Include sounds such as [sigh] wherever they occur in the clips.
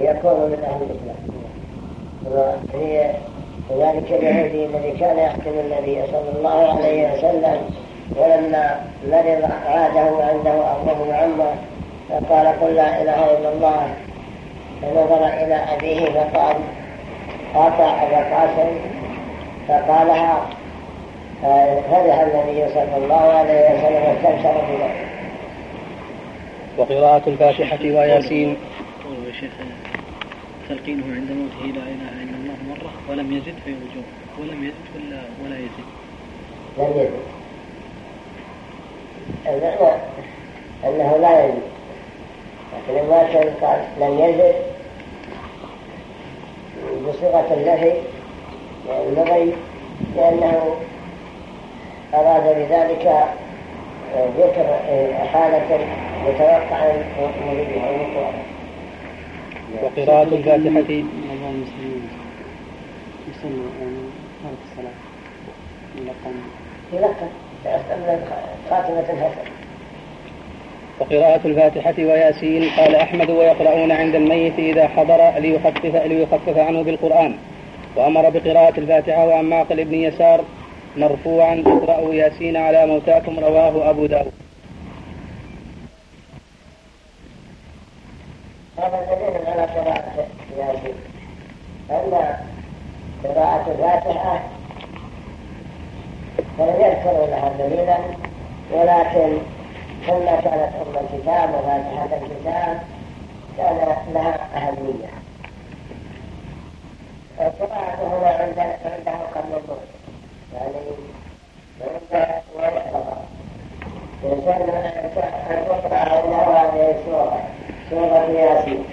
يكون من أهل الإسلام. وهي ذلك اليهودي الذي كان يحكم النبي صلى الله عليه وسلم. ولما مرض عاده عنده أبوه وعمه فقال قل لا إله إلا الله. فنظر إلى أبيه فقال قاطع أبا قاسم. فقالها فرح النبي صلى الله عليه وسلم واستبشر بذلك وقراءة الفاتحة وياسين. تلقينه عند موته لا إله إلا الله مرة ولم يزد في وجوه. ولم يزد ولا ولا يزد لم يزد المعنى أنه لا يزد لكن كان قال لم يزد بصيغة النفي النبي لأنه أراد بذلك ذكر حاله متوقعا مريدها وقوعها وقراءة الفاتحة. وقراءة الفاتحة وياسين قال أحمد ويقرؤون عند الميت إذا حضر ليخفف, ليخفف عنه بالقرآن. وأمر بقراءة الفاتحة وعن معقل بن يسار مرفوعا اقرأوا ياسين على موتاكم رواه أبو داود. هذا دليل على قراءة ياسين أما قراءة الفاتحة فلم يذكروا لها دليلا ولكن لما كانت أم الكتاب وفاتحة الكتاب كان لها أهمية. القراءة هنا عند عنده قبل الموت يعني عند ويحفظ الإنسان أن يقرأ عنده هذه السورة سورة ياسين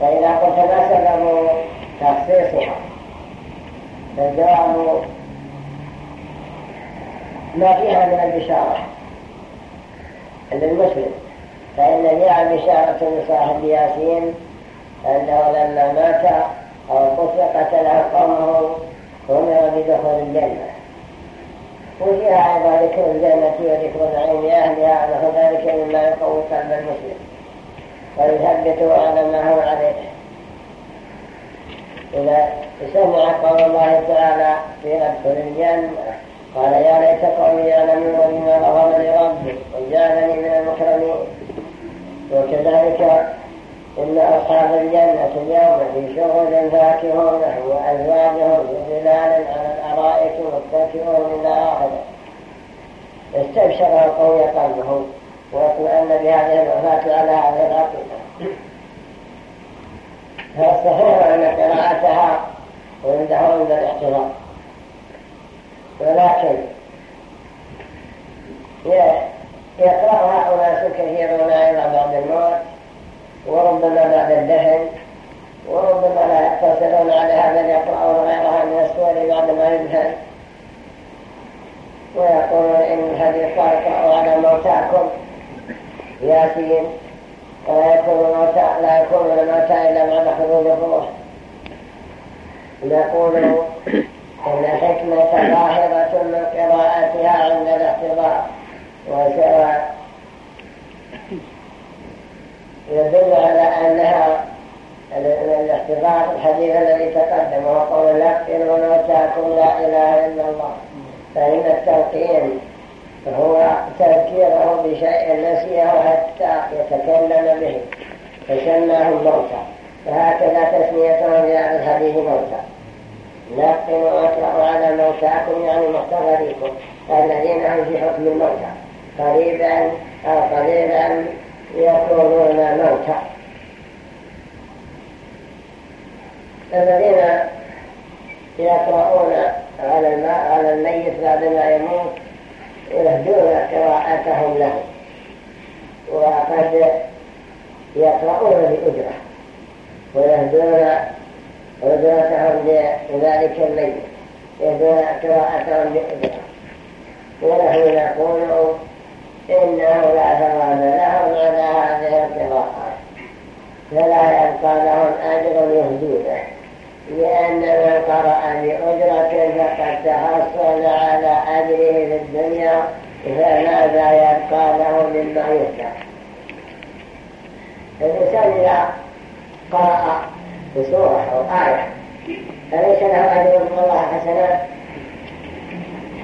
فإذا قلت ما سبب تخصيصها فالجواب ما فيها من البشارة عند المسلم فإن جاء بشارة لصاحب ياسين أنه لما مات أو قتل قتله قومه أمر بدخول الجنة وفيها أيضا ذكر الجنة وذكر نعيم أهلها ونحو ذلك مما يقوي قلب المسلم ويثبته على ما هو عليه. إذا سمع قول الله تعالى في أدخل الجنة قال يا ليت قومي يعلمون بما غفر لربي وجعلني من المكرمين. وكذلك إن أصحاب الجنة اليوم في شغل فاكهون وأزواجهم بظلال على الأرائك متكئون إلى آخره. استبشر القوي قلبه واطمئن بهذه الوفاة على هذه العقيدة فالصحيح أن قراءتها عنده عند الاحترام ولكن يقرأها أناس كثيرون أيضا بعد الموت وربما بعد الدفن وربما لا يقتصرون على هذا يقرأون غيرها من السور بعد ما يدفن ويقولون إن قال اقرأوا على موتاكم. ياسين ولا يكون الموتى لا يكون الموتى إلا بعد خروج الروح نقول إن الحكمة ظاهرة من قراءتها عند الاحتضار يدل على أنها الاحتضار الحديث الذي تقدم وهو قول لقن وموتاكم لا إله إلا الله. فإن التلقين فهو تذكيره بشيء نسيه حتى يتكلم به فسماه الموتى. فهكذا تسميتهم في هذا الحديث موتى. لكن واطلقوا على موتاكم يعني محتضريكم الذين هم في حكم الموتى. قريبا أو قريبا يكونون موتى. الذين يقرؤون على الميت بعد ما يموت يهدون قراءتهم له وقد يقرؤون بأجرة ويهدون أجرتهم لذلك الليل يهدون قراءتهم بأجرة ونحن نقول إنه لا ثواب لهم على هذه القراءات فلا يبقى لهم أجر يهدونه. لأن من قرأ بأجرة فقد تحصل على أجره في الدنيا فماذا يبقى له مما يهدى الإنسان إذا قرأ بسورة أو آية فليس له أجر من الله حسنات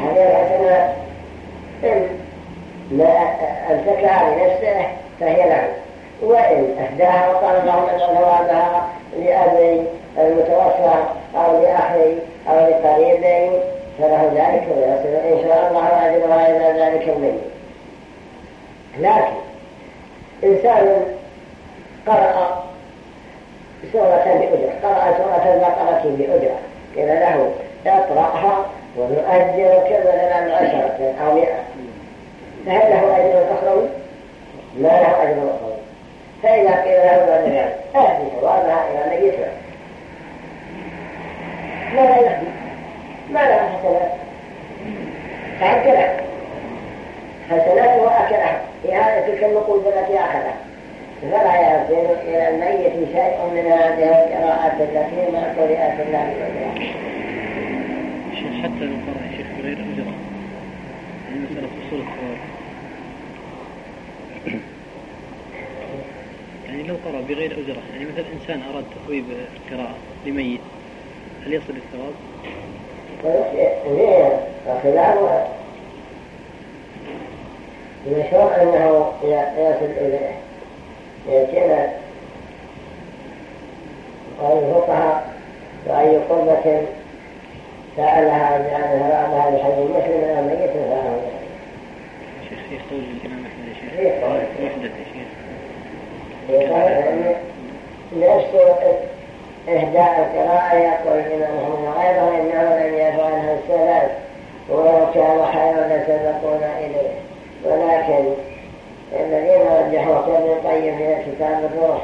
هذه الحسنات إن أمسكها لنفسه فهي له. وإن أهداها وقال اللهم اجعل ثوابها لأبي المتوفى أو لأخي أو لقريبي فله ذلك ويصل إن شاء الله أجرها إلى ذلك الميت لكن إنسان قرأ سورة بأجرة قرأ سورة البقرة بأجرة قيل له اقرأها ونؤجر كذا لنا عشرة أو مئة. فهل له أجر أخروي؟ ما له أجر أخروي فإذا قيل له ذلك أهدي ثوابها إلى ميتها ماذا يهدي؟ ما له حسنات فأكلها حسناته أكلها في هذه تلك النقود التي أخذها فلا يصل إلى الميت شيء من هذه القراءات التي ما قرأت الله بالقراءة حتى لو قرأ الشيخ بغير أجرة هذه مسألة أصول يعني لو قرأ بغير أجرة يعني مثلا إنسان أراد تثويب قراءة لميت هل يصل الثواب؟ المشروع أنه يصل إليه لكن الفقهاء وأي قربة سألها بأن هذا الحي المسلم أم ميت فله شيخ في قول الإمام أحمد يا شيخ. وحدة يا شيخ. نفس إهداء القراءة يقول الإمام أحمد وغيره إنه لم يفعلها السلام ولو كان خيرا لسبقونا إليه. ولكن الذين رجحوا كابن طيب في كتاب الروح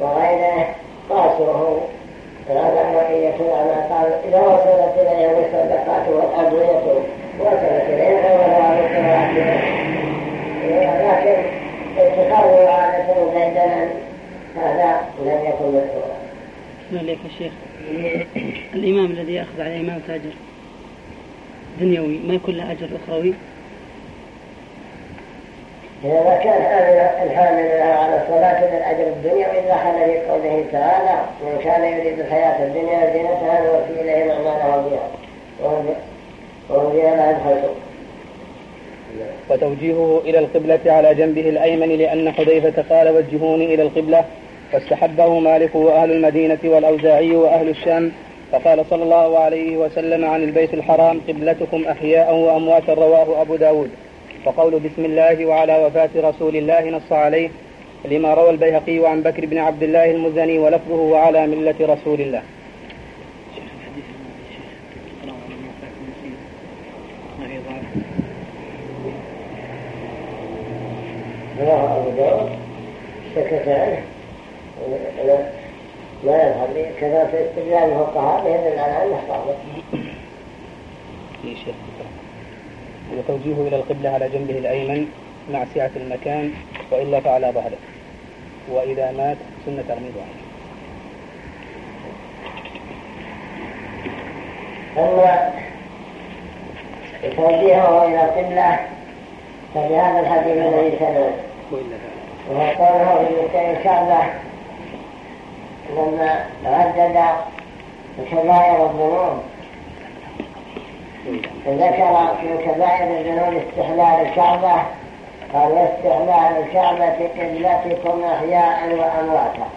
وغيره قاسوه. هذا بقية العلماء قال إذا وصلت إليهم الصدقات والأدوية وصلت إليهم فهو القراءة لكن اتخاذه عادة ديدنا هذا لم يكن مشهورا. عليك يا شيخ. الإمام الذي يأخذ على إمام فاجر دنيوي ما يكون له أجر أخروي؟ إذا كان الحامل لها على الصلاة من أجر الدنيا وإذا خل في قوله تعالى من كان يريد الحياة الدنيا زينتها نوفي إليه أعماله بها وهم بها لا يبخسون وتوجيهه إلى القبلة على جنبه الأيمن لأن حذيفة قال وجهوني إلى القبلة. فاستحبه مالك وأهل المدينة والأوزاعي وأهل الشام فقال صلى الله عليه وسلم عن البيت الحرام قبلتكم أحياء وأمواتا رواه أبو داود. وقول بسم الله وعلى وفاة رسول الله نص عليه لما روى البيهقي عن بكر بن عبد الله المزني ولفظه وعلى ملة رسول الله. رواه أبو داود سكت عنه لا كذا في استدلال الفقهاء بإذن على أنه صادق. وتوجيهه إلى القبلة على جنبه الأيمن مع سعة المكان وإلا فعلى ظهره. وإذا مات سنة تغميض عنه أما توجيهه إلى القبلة فبهذا الحديث الذي سنه وهو قوله في مكان الكعبة لما ردد كبائر الذنوب. ذكر في كبائر الذنوب استحلال الكعبة قال واستحلال الكعبة قبلتكم أحياء وأمواتا.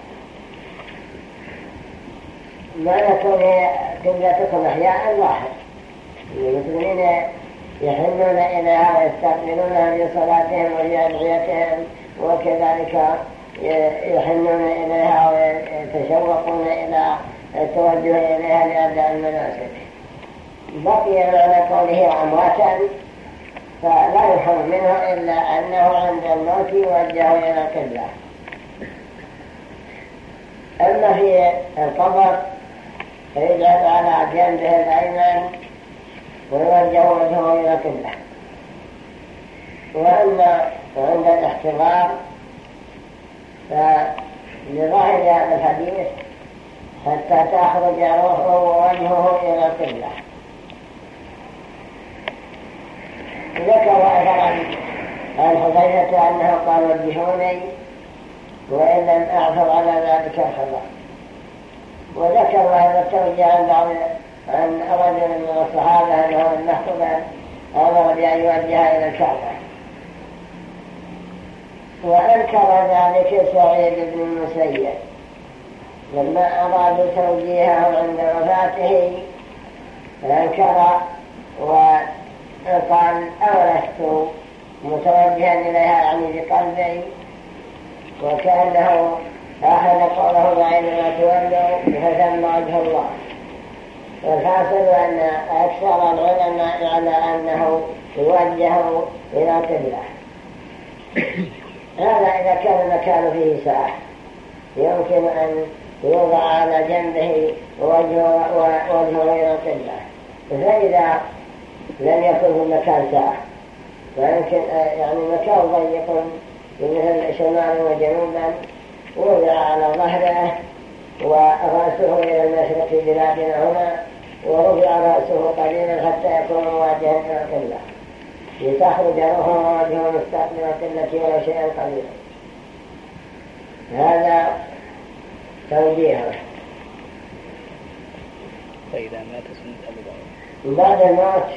ما نكون قبلتكم أحياء واحد؟ المسلمين يحلون إليها ويستقبلونها في صلاتهم وفي أدعيتهم وكذلك يحنون إليها ويتشوقون إلى التوجه إليها لأداء المناسك. بقي معنى قوله أمواتا فلا يفهم منه إلا أنه عند الموت يوجه إلى القبلة. أما في القبر فيجعل على جنبه الأيمن ويوجه وجهه إلى القبلة. وأما عند الاحتضار فلظاهر هذا الحديث حتى تخرج روحه ووجهه إلى القبلة. ذكر أثرا عن حذيفة أنه قال وجهوني وإن لم أعثر على ذلك الخبر. وذكر هذا التوجيه عن عن رجل من الصحابة أنه المحكوم أمر بأن يوجه إلى الكعبة. وأنكر ذلك سعيد بن المسيب. لما أرادوا توجيهه عند وفاته فأنكر وقال أولست متوجها إليها يعني بقلبي؟ وكأنه أخذ قوله بعين ما تولوا فثم وجه الله. والحاصل أن أكثر العلماء على أنه يوجه إلى قبله. هذا إذا كان المكان فيه ساعة. يمكن أن يوضع على جنبه وجهه إلى قبله فإذا لم يكن في المكان ساعة. فيمكن يعني مكان ضيق مثل شمال وجنوبا وضع على ظهره ورأسه إلى المشرق بلادنا هنا ورفع رأسه قليلا حتى يكون مواجها إلى لتخرج ووجهه مستقبل القبلة ولو شيئا قليلا هذا توجيهه فإذا مات سنة بعد الموت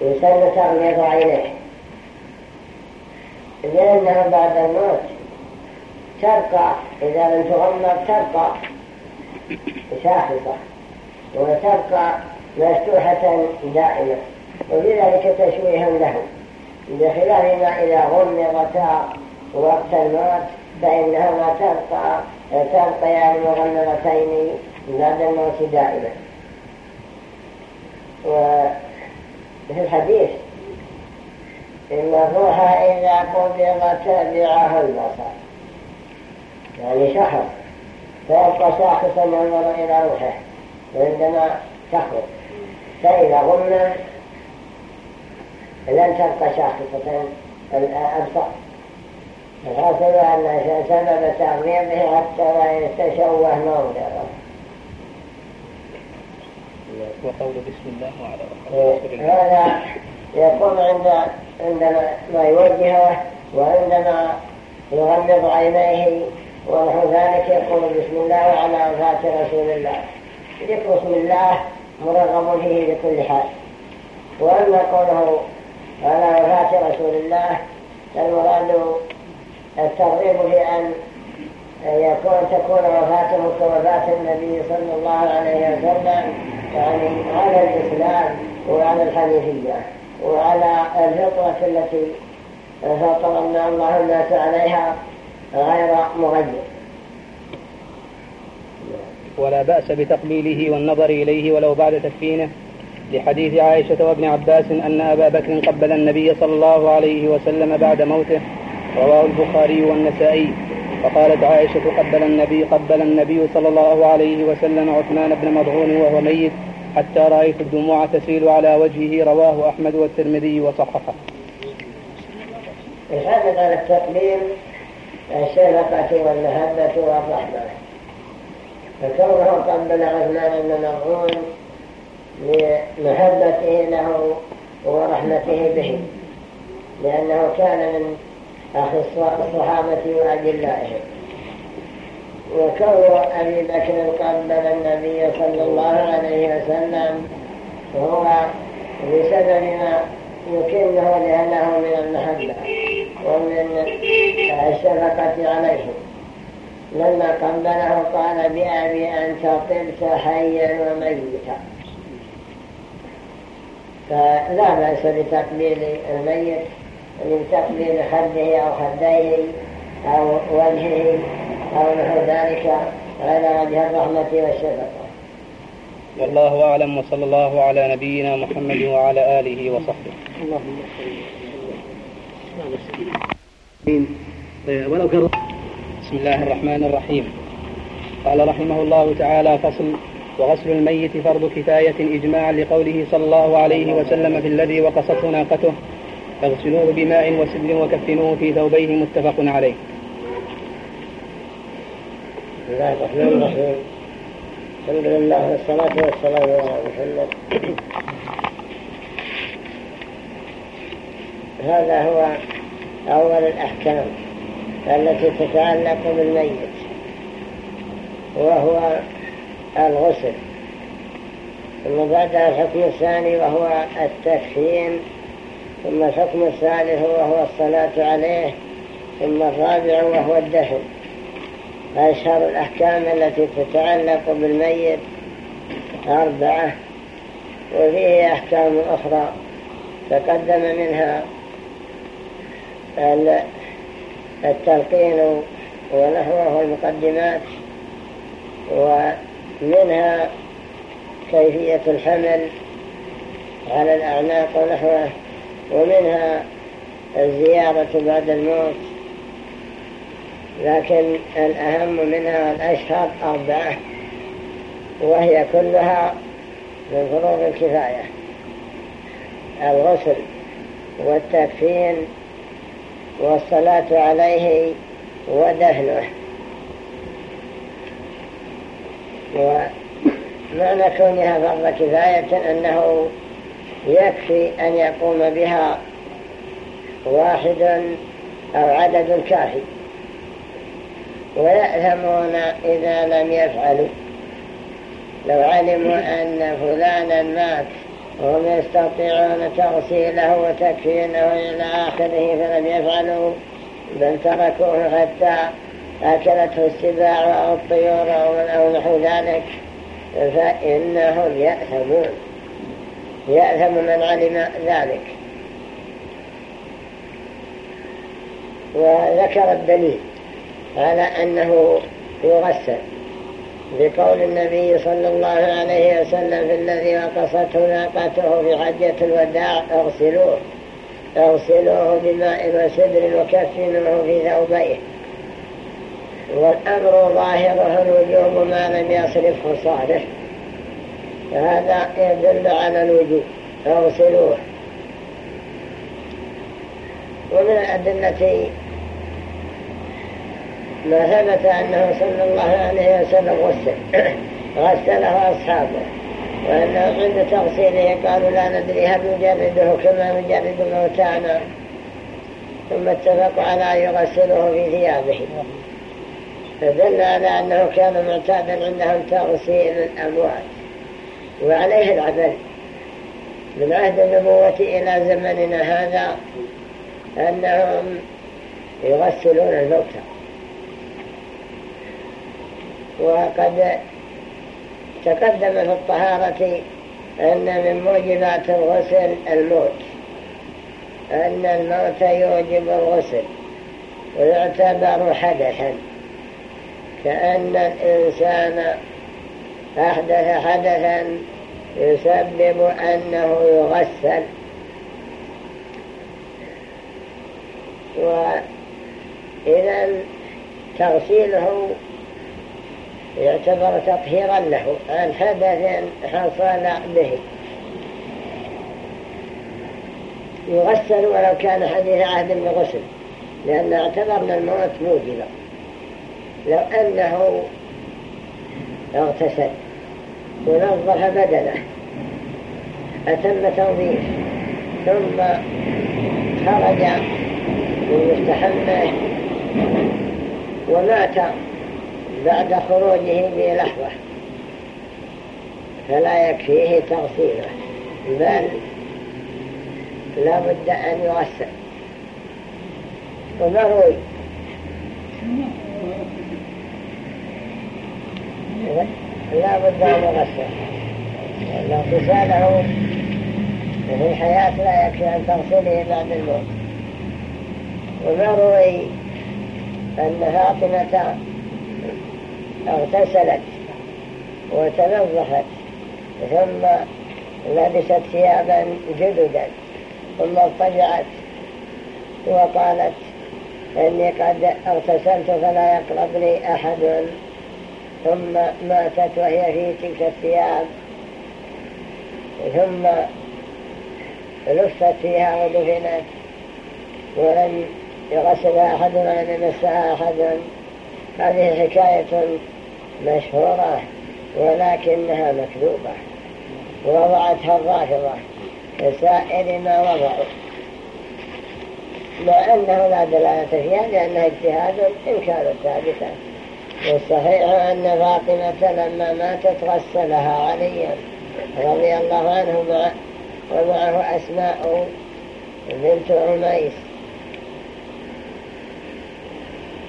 يسن تغميض عينيه لأنه بعد الموت تبقى إذا لم تغمض تبقى شاخصة وتبقى مفتوحة دائمة. وبذلك تشويه له. بخلاف ما إذا غمضتا وقت الموت فإنهما تبقى تبقيان مغمضتين بعد الموت دائما. وفي الحديث إن الروح إذا قبض تبعه البصر. يعني شهر. فيبقى شاخصا ينظر إلى روحه وعندما تخرج. فإذا غمنا لن تبقى شاخصة الأبصار الحاصل أن سبب تغميضه حتى لا يتشوه موضعه وقول بسم الله وعلى هذا يكون عند عندما ما يوجهه وعندما يغمض عينيه ونحو ذلك يقول بسم الله وعلى وفاة رسول الله. ذكر اسم الله مرغب فيه بكل حال. وأما قوله على وفاة رسول الله فالمراد الترغيب في أن يكون تكون وفاته كوفاة النبي صلى الله عليه وسلم يعني على الإسلام وعلى الحنيفية وعلى الفطرة التي فطرنا الله الناس عليها غير مغير ولا بأس بتقبيله والنظر إليه ولو بعد تكفينه لحديث عائشة وابن عباس أن أبا بكر قبل النبي صلى الله عليه وسلم بعد موته. رواه البخاري والنسائي. فقالت عائشة قبل النبي قبل النبي صلى الله عليه وسلم عثمان بن مضعون وهو ميت حتى رأيت الدموع تسيل على وجهه. رواه أحمد والترمذي وصححه. يحدث على التقليل الشفقة والمهبة والرحمة فكونه قبل عثمان بن مضعون لمحبته له ورحمته به. لأنه كان من أخي الصحابة وأجلائهم وكون أبي بكر قبل النبي صلى الله عليه وسلم هو بسبب ما يكنه لأنه من المحبة ومن الشفقة عليه. لما قبله قال بأبي أنت طبت حيا وميتا. فلا بأس بتقبيل الميت من تقبيل خده أو خديه أو وجهه أو نحو ذلك على وجه الرحمة والشفقة. والله أعلم وصلى الله على نبينا محمد وعلى آله وصحبه. اللهم ولو كان بسم الله الرحمن الرحيم. قال رحمه الله تعالى فصل وغسل الميت فرض كفاية إجماعا لقوله صلى الله عليه وسلم في الذي وقصته ناقته. فاغسلوه بماء وسدر وكفنوه في ثوبيه متفق عليه. بسم الله الرحمن الرحيم. الحمد لله والصلاة والسلام على محمد. هذا هو أول الأحكام التي تتعلق بالميت وهو الغسل. ثم بعدها الحكم الثاني وهو التكفين ثم الحكم الثالث وهو الصلاة عليه ثم الرابع وهو الدفن. أشهر الأحكام التي تتعلق بالميت أربعة وفيه أحكام أخرى تقدم منها التلقين ونحوه المقدمات ومنها كيفية الحمل على الأعناق ونحوه ومنها الزيارة بعد الموت. لكن الأهم منها الأشهر أربعة وهي كلها من فروض الكفاية الغسل والتكفين والصلاة عليه ودهنه ومعنى كونها فرض كفاية أنه يكفي أن يقوم بها واحد أو عدد كافي. ويأثمون إذا لم يفعلوا. لو علموا أن فلانا مات وهم يستطيعون تغسيله وتكفينه إلى آخره فلم يفعلوا بل تركوه حتى أكلته السباع أو الطيور أو نحو ذلك فإنهم يأثمون يأثم من علم ذلك. وذكر الدليل على أنه يغسل. بقول النبي صلى الله عليه وسلم في الذي وقصته ناقته في حجة الوداع اغسلوه. اغسلوه بماء وسدر وكفنوه في ثوبيه. والأمر ظاهره الوجوب ما لم يصرفه صالح. فهذا يدل على الوجوب. اغسلوه ومن الأدلة ما ثبت أنه صلى الله عليه وسلم غسل [coughs] غسله أصحابه. وأنه عند تغسيله قالوا لا ندري هل نجرده كما نجرد موتانا ثم اتفقوا على أن يغسله في ثيابه. فدل على أنه كان معتادا عندهم تغسيل الأموات وعليه العمل من عهد النبوة إلى زمننا هذا أنهم يغسلون الموتى. وقد تقدم في الطهارة أن من موجبات الغسل الموت. أن الموت يوجب الغسل ويعتبر حدثا. كأن الإنسان أحدث حدثا يسبب أنه يغسل. وإذا تغسيله يعتبر تطهيرا له عن حدث حصل به. يغسل ولو كان حديث عهد بغسل لأن اعتبرنا الموت موجبا. لو أنه اغتسل ونظف بدنه أتم تنظيف ثم خرج من مستحمه ومات بعد خروجه بلحظة. فلا يكفيه تغسيله بل لا بد أن يغسل. ومروي لا بد أن يغسل لأن اغتساله في الحياة لا يكفي أن تغسله بعد الموت ومروي أن فاطمة اغتسلت وتنظفت ثم لبست ثيابا جددا ثم اضطجعت وقالت إني قد اغتسلت فلا يقربني أحد. ثم ماتت وهي في تلك الثياب. ثم لفت فيها ودفنت ولم يغسلها أحد ولم يمسها أحد هذه حكاية مشهورة ولكنها مكذوبة. وضعتها الرافضة كسائر ما وضعوا. مع أنه لا دلالة فيها لأنها اجتهاد إن كانت ثابتة. والصحيح أن فاطمة لما ماتت غسلها علي رضي الله عنه مع ومعه أسماء بنت عميس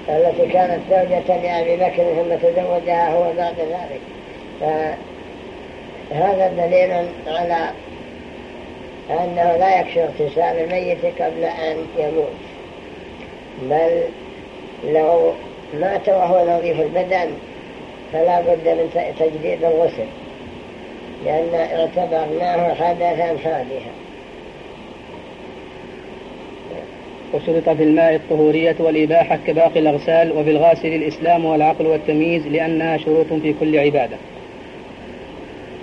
التي كانت زوجة لأبي بكر ثم تزوجها هو بعد ذلك. فهذا دليل على أنه لا يكشف اغتسال الميت قبل أن يموت بل لو مات وهو نظيف البدن فلا بد من تجديد الغسل لأن اعتبرناه حدثا حادثا وشرط في الماء الطهورية والإباحة كباقي الأغسال وفي الغاسل الإسلام والعقل والتمييز لأنها شروط في كل عبادة.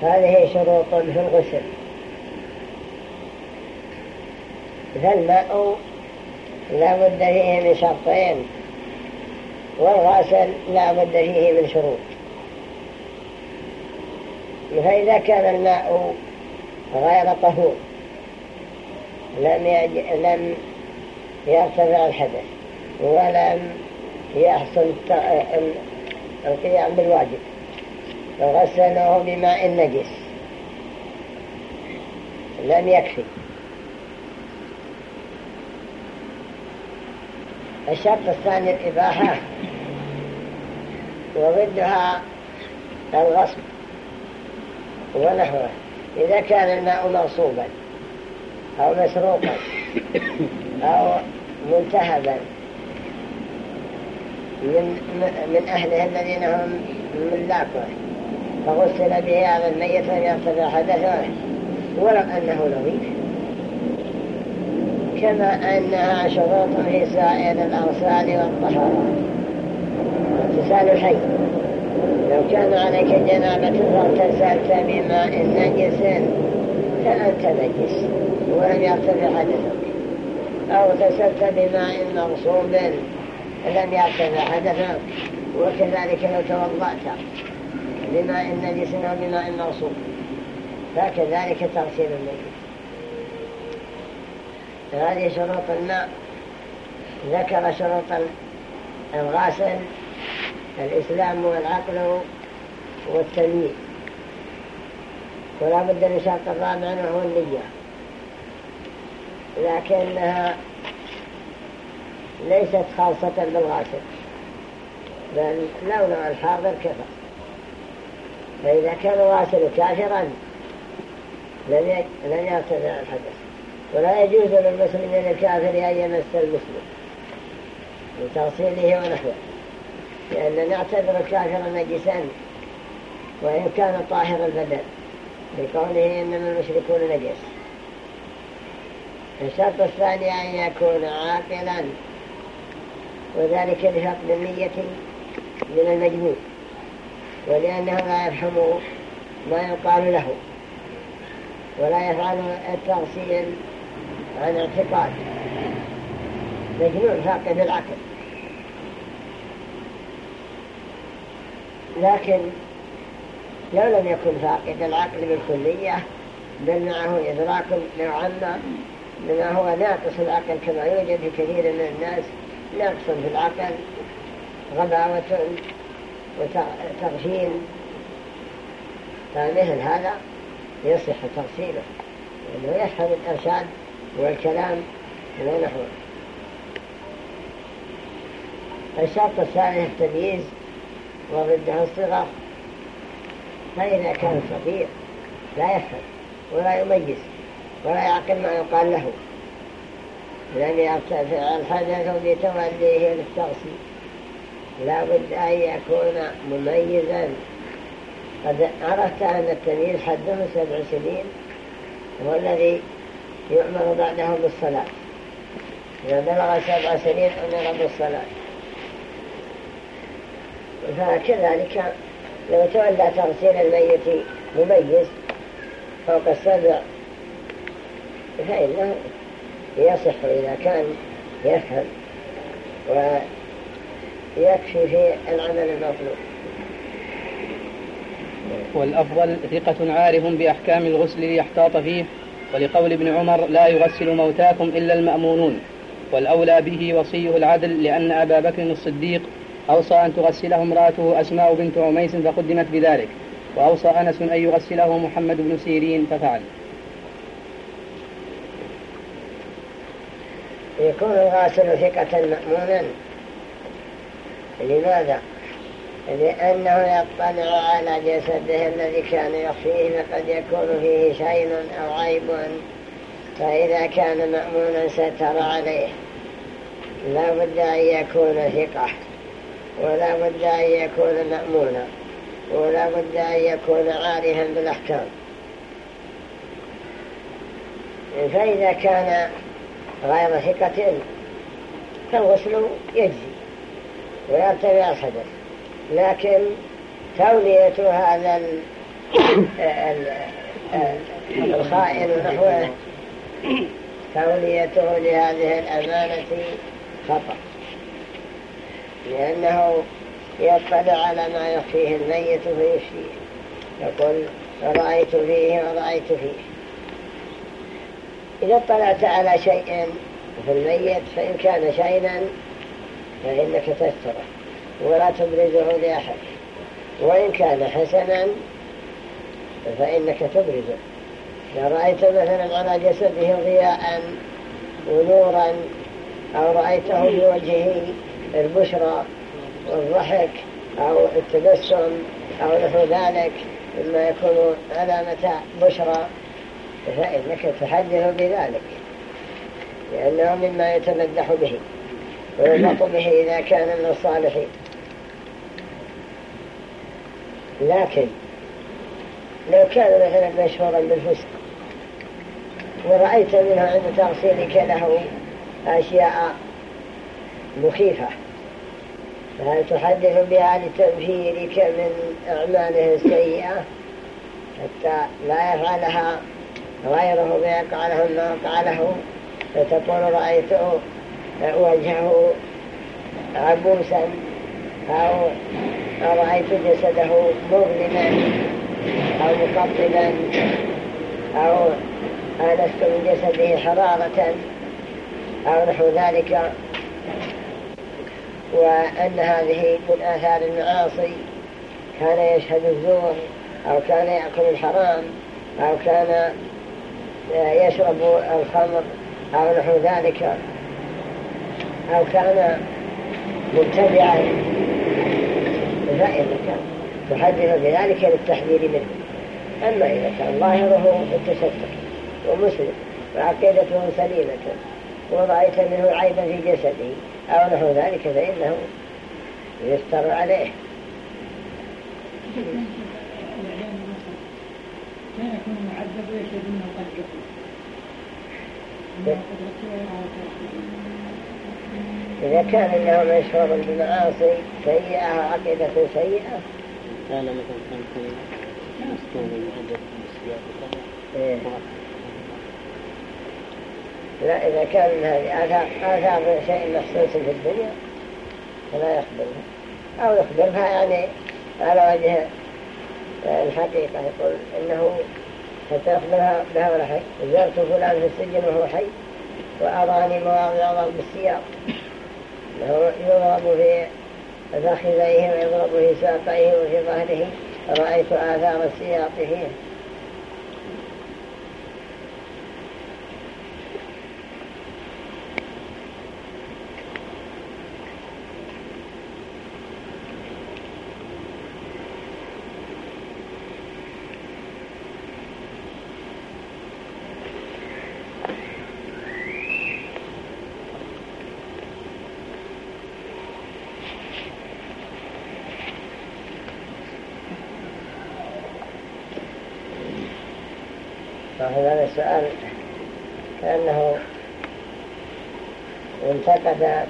هذه شروط في الغسل. فالماء لا بد فيه من شرطين. والغاسل لا بد فيه من شروط. فإذا كان الماء غير طهور لم, يج... لم يرتفع الحدث ولم يحصل القيام بالواجب فغسله بماء نجس لم يكفي. الشرط الثاني الإباحة. وضدها الغصب ونحوه. إذا كان الماء مغصوبا أو مسروقا أو منتهبا من, من أهله الذين هم ملاكه. فغسل به هذا الميت لم يرتفع حدثه ولو أنه نظيف. كما أنها شروط في سائر الأغسال والطهارات اغتسال الحي لو كان عليك جنابة فاغتسلت بماء نجس فأنت نجس ولم يرتفع حدثك أو اغتسلت بماء مغصوب لم يرتفع حدثك وكذلك لو توضأت بماء نجس أو بماء مغصوب. فكذلك تغسيل الميت هذه شروط الماء. ذكر شروط الغاسل الإسلام والعقل والتمييز. ولا بد من شرط الرابع وهو النية. لكنها ليست خاصة بالغاسل بل لون الحاضر كفر فإذا كان الغاسل كافرا لم يرتفع الحدث ولا يجوز للمسلم الكافر أن يمس المسلم. لتغسيله ونحوه. لأن نعتبر الكافر نجسا وإن كان طاهر البدن. لقوله إنما المشركون نجس. الشرط الثاني أن يكون عاقلا. وذلك لفقد النية من المجنون. ولأنه لا يفهم ما يقال له. ولا يفعل التغسيل عن اعتقاد مجنون فاقد العقل. لكن لو لم يكن فاقد العقل بالكلية بل معه إدراك نوعا ما بما هو ناقص العقل كما يوجد في كثير من الناس ناقص في العقل غباوة وتغفيل فمثل هذا؟ يصح تغسيله لأنه يفهم الإرشاد والكلام ونحوه الشرط الثالث التمييز وضدها الصغر فإذا كان صغير لا يفهم ولا يميز ولا يعقل ما يقال له. لم يرتفع الحدث بتوليه للتغسيل لا بد أن يكون مميزا. قد عرفت أن التمييز حده سبع سنين هو الذي يؤمر بعده بالصلاة. إذا بلغ سبع سنين أمر بالصلاة. فكذلك لو تولى تغسيل الميت مميز فوق السبع فإنه يصح إذا كان يفهم ويكفي في العمل المطلوب. والأفضل ثقة عارف بأحكام الغسل ليحتاط فيه. ولقول ابن عمر لا يغسل موتاكم إلا المأمونون والأولى به وصيه العدل لأن أبا بكر الصديق أوصى أن تغسله امرأته أسماء بنت عميس فقدمت بذلك وأوصى أنس أن يغسله محمد بن سيرين ففعل يكون الغاسل ثقة مأمونا لماذا؟ لأنه يطلع على جسده الذي كان يخفيه فقد يكون فيه شيء أو عيب. فإذا كان مأمونا ستر عليه. لا بد أن يكون ثقة ولا بد أن يكون مأمونا ولا بد أن يكون عارفا بالأحكام. فإذا كان غير ثقة فالغسل يجزي ويرتفع الحدث لكن تولية هذا الخائن نحوه توليته لهذه الأمانة خطأ. لأنه يطلع على ما يخفيه الميت فيشفيه يقول رأيت فيه ورأيت فيه. إذا اطلعت على شيء في الميت فإن كان شيئا فإنك تستره. ولا تبرزه لأحد. وإن كان حسنا فإنك تبرزه. إذا رأيت مثلا على جسده ضياء ونورا أو رأيته في وجهه البشرى والضحك أو التبسم أو نحو ذلك مما يكون علامة بشرى فإنك تحدث بذلك. لأنه مما يتمدح به وينط به إذا كان من الصالحين. لكن لو كان مثلا مشهورا بالفسق ورأيت منه عند تغسيلك له أشياء مخيفة فهل تحدث بها لتنفيرك من أعماله السيئة؟ حتى لا يفعلها غيره ويقع له ما وقع له فتقول رأيت وجهه عبوسا أو رأيت جسده مظلما أو مقطبا أو آنست من جسده حرارة. أو نحو ذلك وأن هذه من آثار المعاصي. كان يشهد الزور أو كان يأكل الحرام أو كان يشرب الخمر. أو نحو ذلك أو كان متبعا فإنك تحدث بذلك للتحذير منه. أما إذا كان ظاهره التستر ومسلم وعقيدته سليمة ورأيت منه عيبا في جسده أو نحو ذلك فإنه يستر عليه. لا يكون معذب ويشهد انه قد إذا كان انه مشهور بمعاصي سيئة وعقيدة سيئة. كان مثلا كان في مسكون معجب إيه. لا إذا كان هذه آثار, شيء محسوس في الدنيا فلا يخبرها. أو يخبرها يعني على وجه الحقيقة يقول إنه حتى يخبرها بها ولا حي. زرت فلان في السجن وهو حي وأراني مواضع ضرب بالسياق. يضرب في فخذيه ويضرب في ساقيه وفي ظهره رأيت آثار السياق فيه هذا السؤال. كأنه انتقد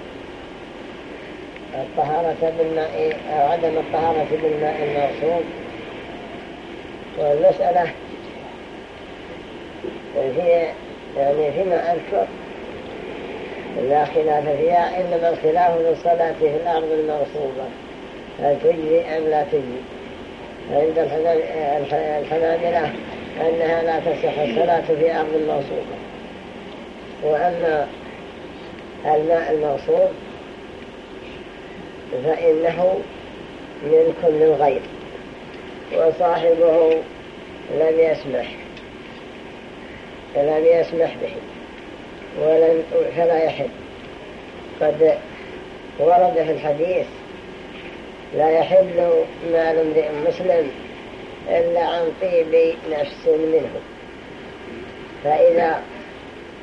الطهارة بالماء أو عدم الطهارة بالماء المغصوب والمسألة في يعني فيما أذكر لا خلاف فيها إنما الخلاف في الصلاة في الأرض المغصوبة. هل تجزي أم لا تجزي عند الحنابلة أنها لا تصح الصلاة في أرض الموصوبة وأما الماء الموصول فإنه من كل الغير وصاحبه لم يسمح لم يسمح به ولم فلا يحب. قد ورد في الحديث لا يحل مال امرئ مسلم إلا عن طيب نفس منه. فإذا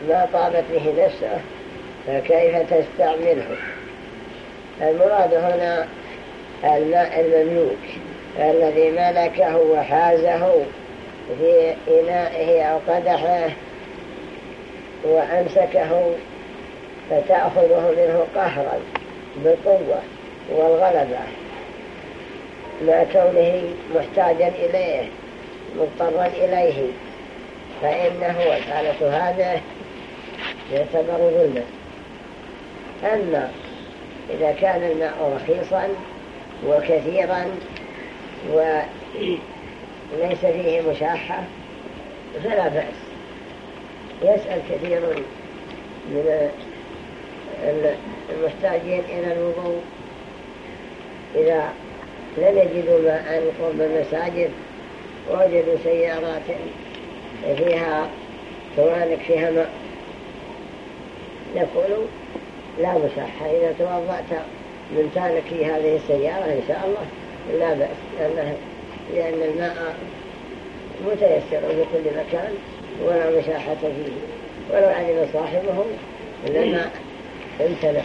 ما طابت به نفسه فكيف تستعمله؟ المراد هنا الماء المملوك الذي ملكه وحازه في إنائه أو قدحه وأمسكه فتأخذه منه قهرا بالقوة والغلبة. مع كونه محتاجا إليه مضطرا إليه. فإنه الحالة هذا يعتبر ظلما. أما إذا كان الماء رخيصا وكثيرا وليس فيه مشاحة فلا بأس. يسأل كثير من المحتاجين إلى الوضوء إذا لم يجدوا ماء قرب المساجد وجدوا سيارات فيها سوانك فيها ماء. يقولوا لا مشاحة إذا توضأت من تانك هذه السيارة إن شاء الله لا بأس لأنه لأن الماء متيسر في كل مكان ولا مشاحة فيه ولو علم صاحبه لما امتنع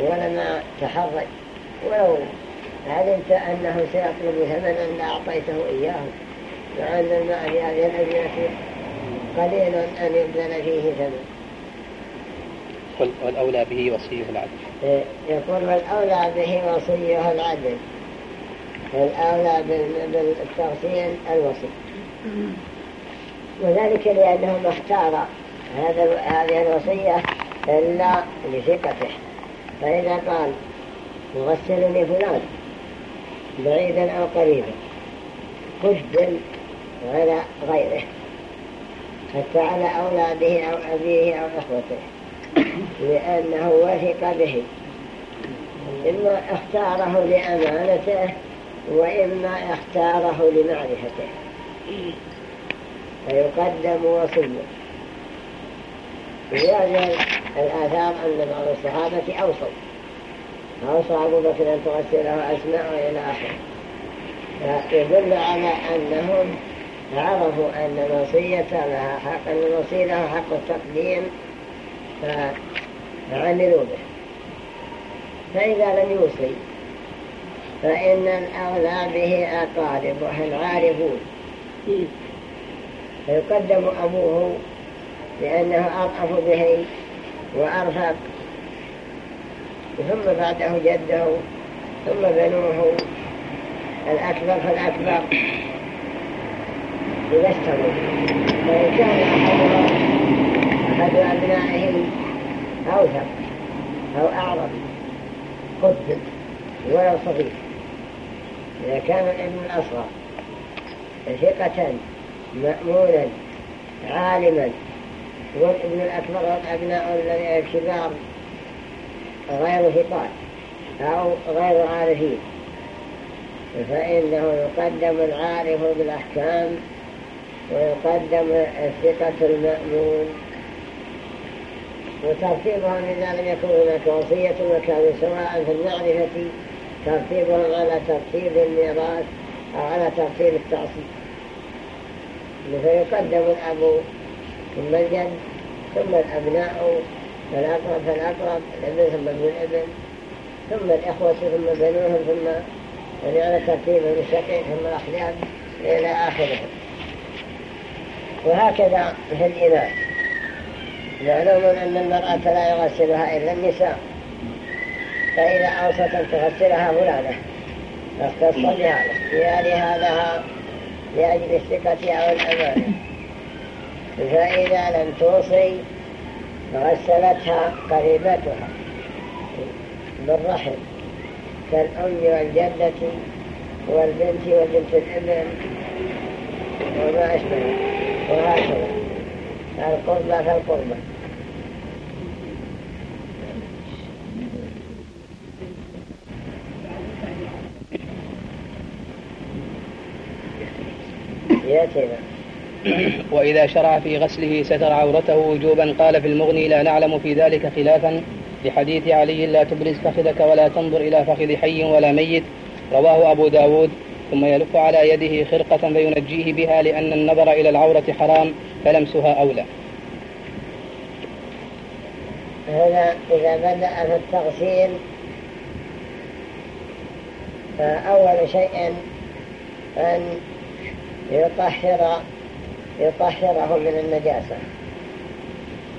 ولما تحرج ولو علمت أنه سيطلب ثمنا لأعطيته إياه مع أن الماء في هذه الأبيات قليل أن يبذل فيه ثمن. والأولى به وصيه العدل. إيه، يقول والأولى به وصيه العدل. والأولى بالتغسيل الوصي. وذلك لأنه ما اختار هذا هذه الوصية إلا لثقته. فإذا قال يغسلني فلان. بعيدا أو قريبا. قفل على غيره. حتى على أولاده أو أبيه أو أخوته. لأنه وثق به. إما اختاره لأمانته وإما اختاره لمعرفته. فيقدم وصيه هذه الآثار أن بعض الصحابة أوصوا. أوصى أبو بكر أن تغسله أسماء إلى آخره. فيدل على أنهم عرفوا أن الوصية لها حق أن الوصية لها حق التقديم فعملوا به. فإذا لم يوصي فإن الأولى به أقارب وهم عارفون. فيقدم أبوه لأنه أرأف به وأرفق ثم بعده جده ثم بنوه الأكبر فالأكبر. إذا استووا فإن كان أحد أبنائه أوثق أو أعرض قدم ولو صغير. إذا كان الابن الأصغر ثقة مأمونا عالما والابن الأكبر والأبناء الكبار غير ثقات أو غير عارفين. فإنه يقدم العارف بالأحكام ويقدم الثقة المأمون. وترتيبهم إذا لم يكن هناك وصية وكان سواء في المعرفة ترتيبهم على ترتيب الميراث أو على ترتيب التعصيب. فيقدم الأب ثم الجد ثم الأبناء فالأقرب فالأقرب الابن ثم ابن الابن ثم الإخوة ثم بنوهم ثم على ترتيب الشقيق ثم الأخيار إلى آخره وهكذا في الإناث معلوم أن المرأة لا يغسلها إلا النساء. فإذا أوسطا تغسلها فلانة فاختص بهذا لهذا لأجل الثقة أو الأمانة فإذا لم توصي غسلتها قريبتها بالرحم كالأم والجدة والبنت وبنت الابن وما أشبه وهكذا. القربة فالقربة يتيمة وإذا شرع في غسله ستر عورته وجوبا قال في المغني لا نعلم في ذلك خلافا. لحديث علي لا تبرز فخذك ولا تنظر إلى فخذ حي ولا ميت. رواه أبو داود. ثم يلف على يده خرقة فينجيه بها لأن النظر إلى العورة حرام فلمسها أولى. هذا إذا بدأ في التغسيل فأول شيء أن يطهر يطهره من النجاسة.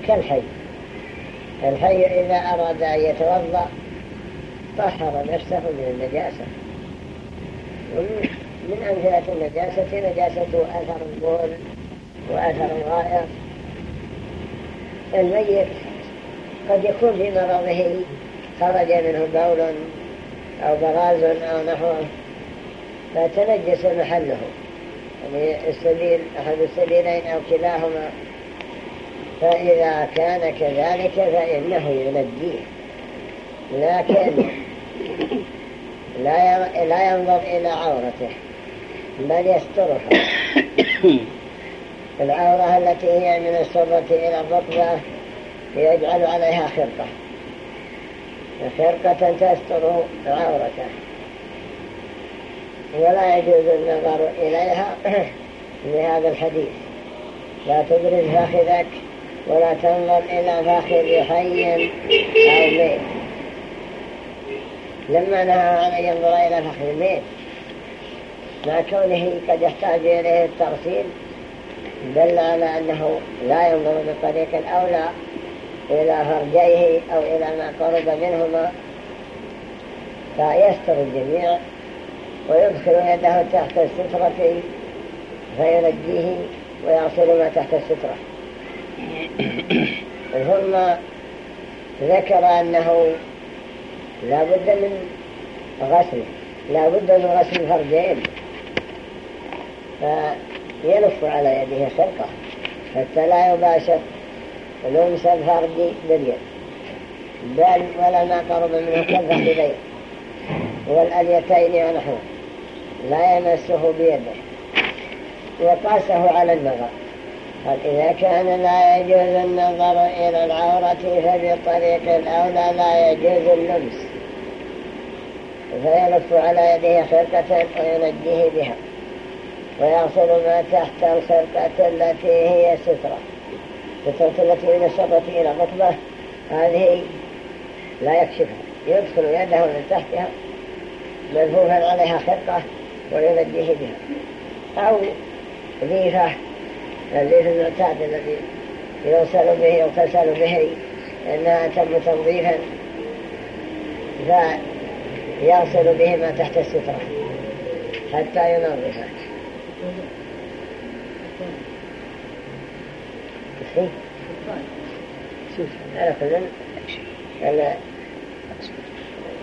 كالحي. الحي إذا أراد أن يتوضأ طهر نفسه من النجاسة. من أمثلة النجاسة نجاسة أثر البول وأثر الغائط. الميت قد يكون في مرضه خرج منه بول أو براز أو نحوه فتنجس محله. السبيل أحد السبيلين أو كلاهما فإذا كان كذلك فإنه ينجيه. لكن لا لا ينظر إلى عورته بل يسترها العورة التي هي من السرة إلى الركبة يجعل عليها خرقة. خرقة تستر عورته. ولا يجوز النظر إليها [clears throat] لهذا الحديث. لا تبرز فخذك ولا تنظر إلى فخذ حي أو ميت لما نهى عن أن ينظر إلى فخذ الميت مع كونه قد يحتاج إليه التغسيل دل على أنه لا ينظر بطريق الأولى إلى فرجيه أو إلى ما قرب منهما. فيستر الجميع ويدخل يده تحت السترة فينجيه ويغسل ما تحت السترة. [coughs] ثم ذكر أنه لا بد من غسل لا بد من غسل الفرجين. فيلف على يده خرقة حتى لا يباشر لمس الفرج باليد. بل ولا ما قرب منه كالفخذين والأليتين ونحوه لا يمسه بيده وقاسه على النظر. قال إذا كان لا يجوز النظر إلى العورة فبطريق الأولى لا يجوز اللمس. فيلف على يده خرقة وينجيه بها ويغسل ما تحت الخرقة التي هي سترة. سترة التي من السرة إلى الركبة هذه لا يكشفها. يدخل يده من تحتها ملفوفا عليها خرقة وينجيه بها أو ليفة الليف المعتاد الذي يوصل به يغتسل به إنها تم تنظيفا فيغسل به ما تحت السترة حتى ينظفه. على كل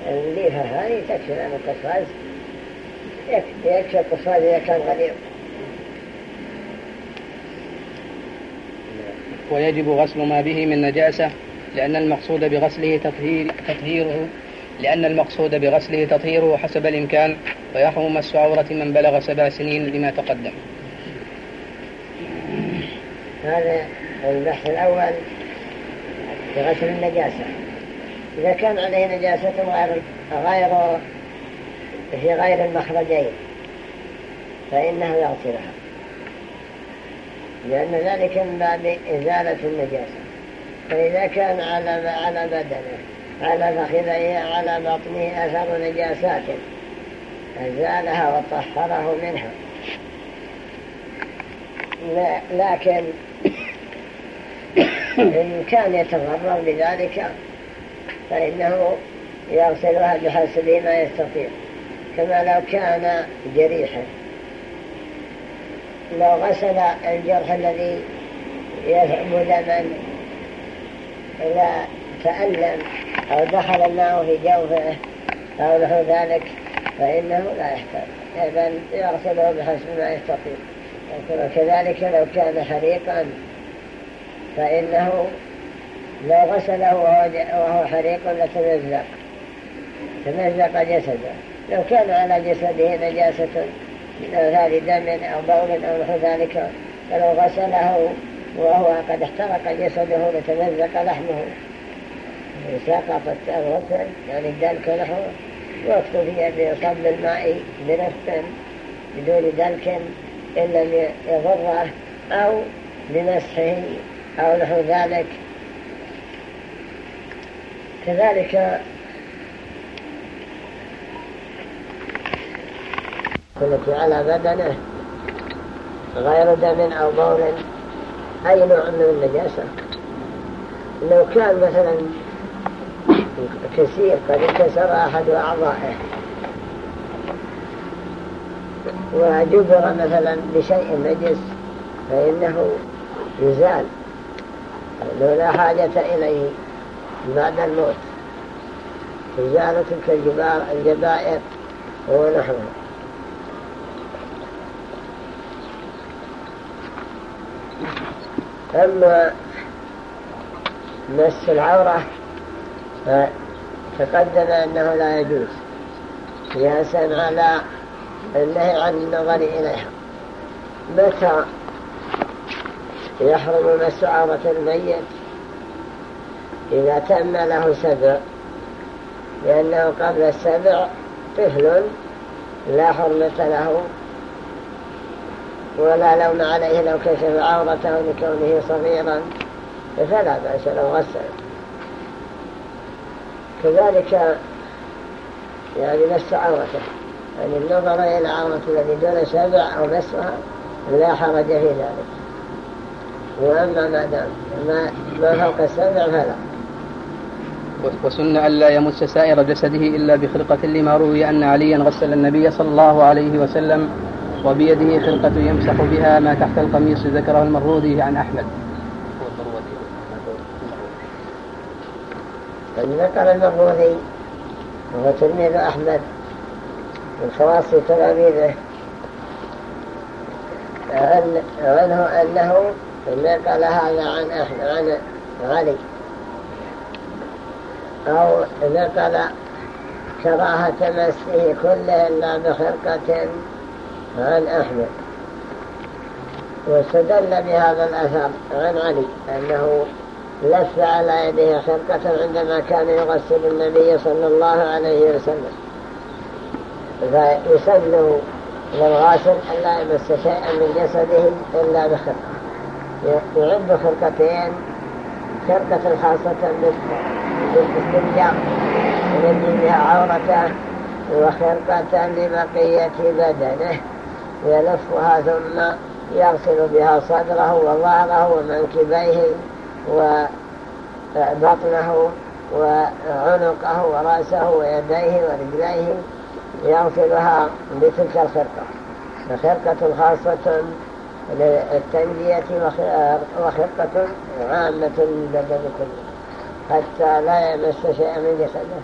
الليفة هذه تكفي عن القصاص يكفي القصاص إذا كان غليظ ويجب غسل ما به من نجاسة لأن المقصود بغسله تطهير تطهيره لأن المقصود بغسله تطهيره حسب الإمكان ويحرم مس عورة من بلغ سبع سنين لما تقدم. هذا البحث الأول في غسل النجاسة. إذا كان عليه نجاسة غير, غير في غير المخرجين فإنه يغسلها لأن ذلك من باب إزالة النجاسة. فإذا كان على على بدنه على فخذيه على بطنه أثر نجاسات أزالها وطهره منها. لكن [coughs] إن كان يتضرر بذلك فإنه يغسلها بحسب ما يستطيع. كما لو كان جريحا لو غسل الجرح الذي يذهب دما إذا تألم أو دخل الماء في جوفه أو له ذلك فإنه لا يحتاج. بل يغسله بحسب ما يستطيع. وكذلك لو كان حريقا فإنه لو غسله وهو حريق لتمزق. تمزق جسده. لو كان على جسده نجاسة من آثار دم أو بول أو نحو ذلك فلو غسله وهو قد احترق جسده لتمزق لحمه. سقطت الغسل يعني الدلك نحوه واكتفي بصب الماء برفق بدون دلك إن لم يضره أو بمسحه أو نحو ذلك. كذلك التي على بدنه غير دم أو بول. أي نوع من النجاسة؟ لو كان مثلا كثير قد انكسر أحد أعضائه وجبر مثلا بشيء نجس فإنه يزال. لا حاجة إليه بعد الموت إزالة تلك الجبائر ونحوها أما مس العورة فتقدم أنه لا يجوز قياسا على النهي عن النظر إليها. متى يحرم مس عورة الميت؟ إذا تم له سبع لأنه قبل السبع طفل لا حرمة له. ولا لوم عليه لو كشف عورته لكونه صغيرا فلا بأس لو غسل. كذلك يعني مس عورته. يعني النظر إلى عورة الذي دون سبع أو مسها لا حرج في ذلك. وأما ما دام ما, ما فوق السبع فلا. وسن ألا يمس سائر جسده إلا بخرقة لما روي أن عليا غسل النبي صلى الله عليه وسلم وبيده خرقة يمسح بها ما تحت القميص ذكره المروذي عن أحمد. ذكر المروذي وهو تلميذ أحمد من خواص تلاميذه عنه أنه نقل هذا عن أحمد عن علي. أو نقل كراهة مسه كله إلا بخرقة عن أحمد. واستدل بهذا الأثر عن علي أنه لف على يده خرقة عندما كان يغسل النبي صلى الله عليه وسلم. فيسن للغاسل أن لا يمس شيئا من جسده إلا بخرقة يعد خرقتين خرقة خاصة بالاستنجاء ينجي بها عورته وخرقة لبقية بدنه. يلفها ثم يغسل بها صدره وظهره ومنكبيه وبطنه وعنقه ورأسه ويديه ورجليه يغسلها بتلك الخرقة. فخرقة خاصة للتنجية وخرقة عامة للبدن كله حتى لا يمس شيئا من جسده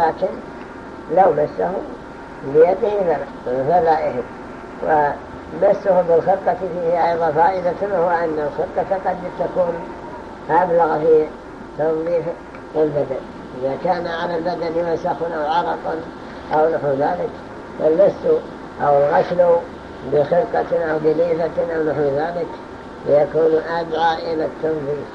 لكن لو مسه بيده فلا إهم ومسه بالخرقة فيه أيضا فائدة وهو أن الخرقة قد تكون أبلغ في تنظيف البدن. إذا كان على البدن وسخ أو عرق أو نحو ذلك فالمس أو الغسل بخرقة أو بليفة أو نحو ذلك ليكون أدعى إلى التنظيف.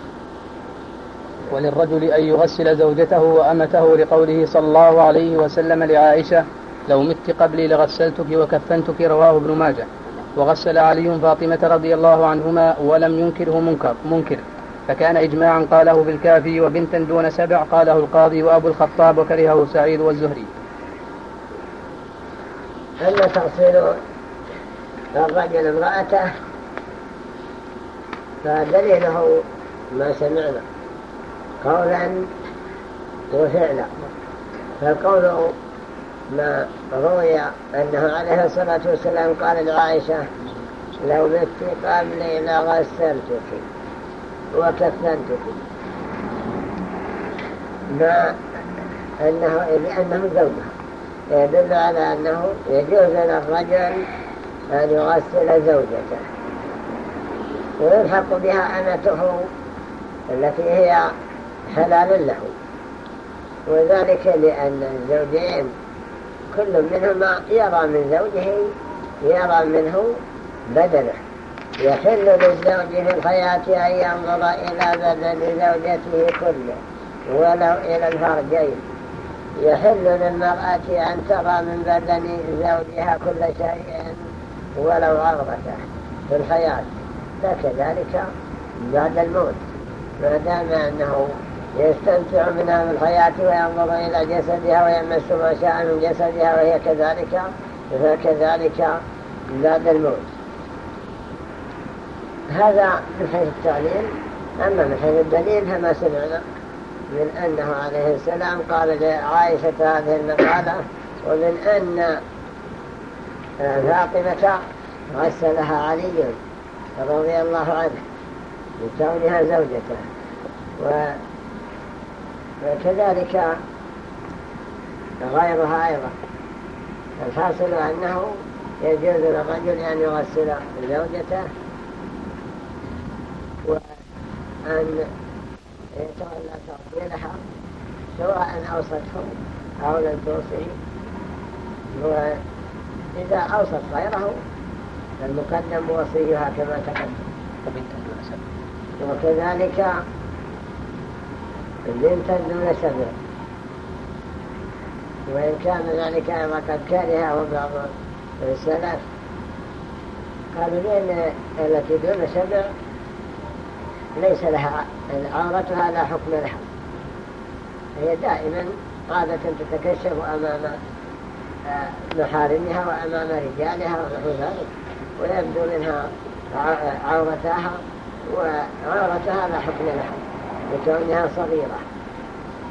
وللرجل أن يغسل زوجته وأمته لقوله صلى الله عليه وسلم لعائشة لو مت قبلي لغسلتك وكفنتك رواه ابن ماجه. وغسل علي فاطمة رضي الله عنهما ولم ينكره منكر منكر. فكان إجماعا قاله بالكافي وبنتا دون سبع قاله القاضي وأبو الخطاب وكرهه سعيد والزهري. أما تغسل الرجل امرأته؟ فدليله ما سمعنا. قولا وفعلا. فالقول ما روي أنه عليه الصلاة والسلام قال لعائشة لو مت قبلي لغسلتك وكفنتك ما أنه لأنه زوجها. يدل على أنه يجوز للرجل أن يغسل زوجته. ويلحق بها أمته التي هي حلال له. وذلك لأن الزوجين كل منهما يرى من زوجه يرى منه بدنه. يحل للزوج في الحياة أن ينظر إلى بدن زوجته كله ولو إلى الفرجين. يحل للمرأة أن ترى من بدن زوجها كل شيء ولو عرضته في الحياة. فكذلك بعد الموت. ما دام أنه يستمتع منها في الحياة وينظر إلى جسدها ويمس ما شاء من جسدها وهي كذلك فكذلك بعد الموت. هذا من حيث التعليم أما من حيث الدليل فما سمعنا من أنه عليه السلام قال لعائشة هذه المقالة ومن أن فاطمة غسلها علي رضي الله عنه لكونها زوجته. وكذلك غيرها أيضا. الحاصل أنه يجوز للرجل أن يغسل زوجته وأن يتولى تغسيلها سواء أوصته أو لم توصي وإذا أوصت غيره فالمقدم وصيها كما تقدم. وكذلك بنت دون سبع وإن كان ذلك أيضا قد كرهه بعض السلف قالوا لأن التي دون سبع ليس لها عورتها لا حكم لها هي دائما قادة تتكشف أمام آه، محارمها وأمام رجالها ونحو ذلك ويبدو منها عورتها وعورتها لا حكم لها لكونها صغيرة.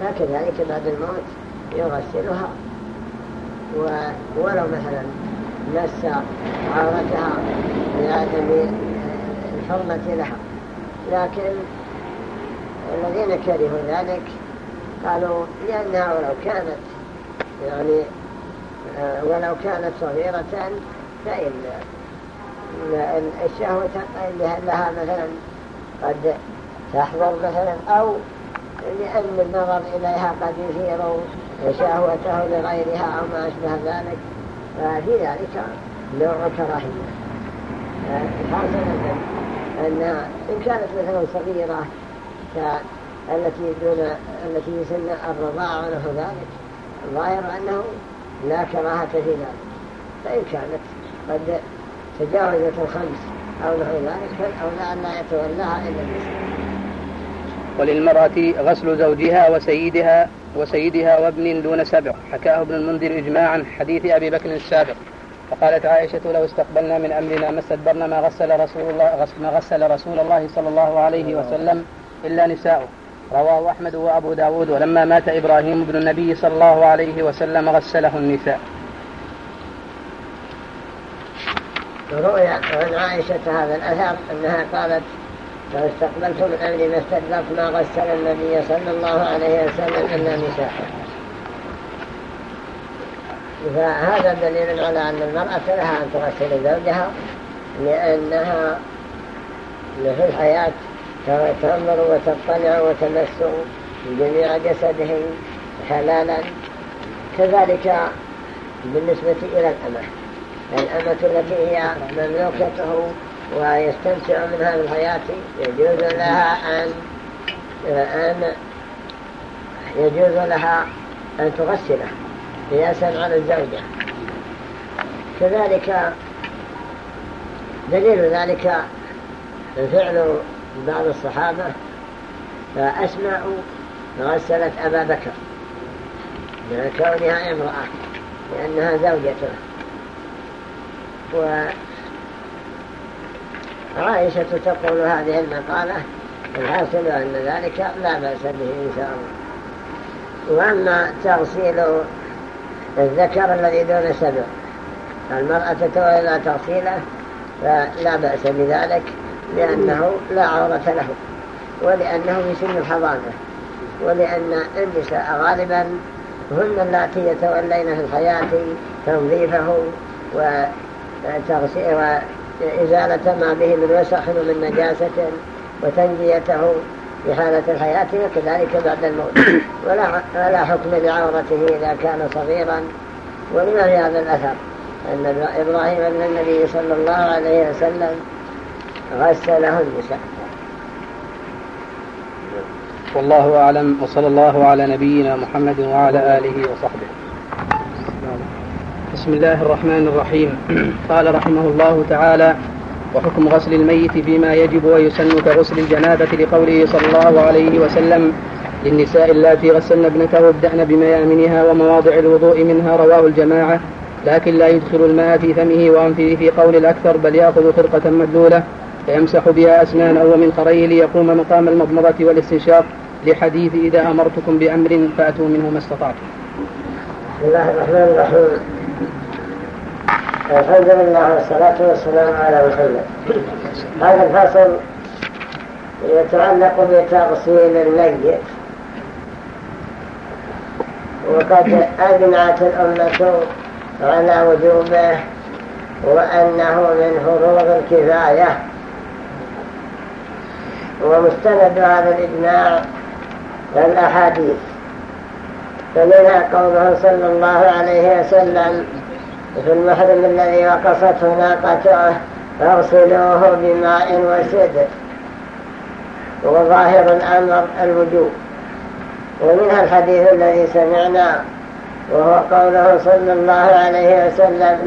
فكذلك بعد الموت يغسلها. ولو مثلا مس عورتها لعدم الحرمة لها. لكن الذين كرهوا ذلك قالوا لأنها ولو كانت يعني آه، ولو كانت صغيرة فإن الشهوة لها مثلا قد تحضر مثلا أو لأن النظر إليها قد يثير شهوته لغيرها أو ما أشبه ذلك. ففي ذلك نوع كراهية حاصل أن إن كانت مثلا صغيرة التي دون التي في سن الرضاعة ونحو ذلك الظاهر أنه لا كراهة في ذلك. فإن كانت قد تجاوزت الخمس أو نحو ذلك فالأولى أن لا يتولاها إلا النساء وللمرأة غسل زوجها وسيدها وسيدها وابن دون سبع. حكاه ابن المنذر إجماعا حديث أبي بكر السابق. فقالت عائشة لو استقبلنا من أمرنا ما استدبرنا ما غسل رسول الله ما غسل رسول الله صلى الله عليه وسلم إلا نساؤه. رواه أحمد وأبو داود. ولما مات إبراهيم بن النبي صلى الله عليه وسلم غسله النساء. روي عن عائشة هذا الأثر أنها قالت لو استقبلت من أمري ما استدبرت ما غسل النبي صلى الله عليه وسلم إلا نساءه فهذا دليل على أن المرأة لها أن تغسل زوجها لأنها في الحياة تنظر وتطلع وتمس جميع جسده حلالا. كذلك بالنسبة إلى الأمة. الأمة التي هي مملوكته ويستمتع منها في الحياة يجوز لها أن أن يجوز لها أن تغسله قياسا على الزوجة. كذلك دليل ذلك فعل بعض الصحابة فأسماء غسلت أبا بكر من كونها امرأة لأنها زوجته. وعائشة تقول هذه المقالة الحاصل أن ذلك لا بأس به إن شاء الله. وأما تغسيل الذكر الذي دون سبع المرأة تولى تغسيله فلا بأس بذلك لأنه لا عورة له ولأنه في سن الحضانة ولأن النساء غالبا هن اللاتي يتولين في الحياة تنظيفه وإزالة ما به من وسخ ومن نجاسة وتنجيته في حالة الحياة وكذلك بعد الموت. [coughs] ولا, ولا حكم لعورته إذا كان صغيرا. في هذا الأثر أن إبراهيم بن النبي صلى الله عليه وسلم غسله النساء والله أعلم وصلى الله على نبينا محمد وعلى آله وصحبه. بسم الله الرحمن الرحيم. [clears throat] قال رحمه الله تعالى وحكم غسل الميت فيما يجب ويسن كغسل الجنابة لقوله صلى الله عليه وسلم للنساء اللاتي غسلن ابنته ابدأن بميامنها ومواضع الوضوء منها رواه الجماعة. لكن لا يدخل الماء في فمه وأنفه في قول الأكثر بل يأخذ خرقة مبلولة فيمسح بها أسنانه ومنخريه ليقوم مقام المضمضة والاستنشاق. لحديث إذا أمرتكم بأمر فأتوا منه ما استطعتم. بسم الله الرحمن الرحيم. الحمد لله والصلاة والسلام على محمد. هذا الفصل يتعلق بتغسيل الميت وقد أجمعت الأمة على وجوبه وأنه من فروض الكفاية ومستند هذا الإجماع الأحاديث فمنها قوله صلى الله عليه وسلم في المحرم الذي وقصته ناقته فاغسلوه بماء وسدر وظاهر الأمر الوجوب. ومنها الحديث الذي سمعنا وهو قوله صلى الله عليه وسلم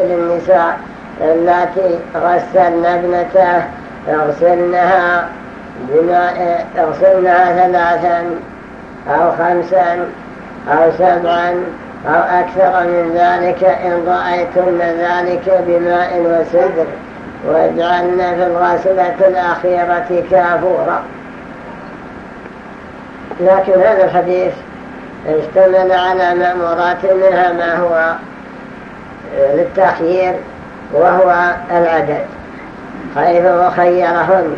للنساء التي غسلن ابنته اغسلنها بماء اغسلنها ثلاثا أو خمسا أو سبعا أو أكثر من ذلك إن رأيتن ذلك بماء وسدر واجعلنا في الغسلة الأخيرة كافورا. لكن هذا الحديث اشتمل على مأمورات منها ما هو للتخيير وهو العدد. حيث خيرهن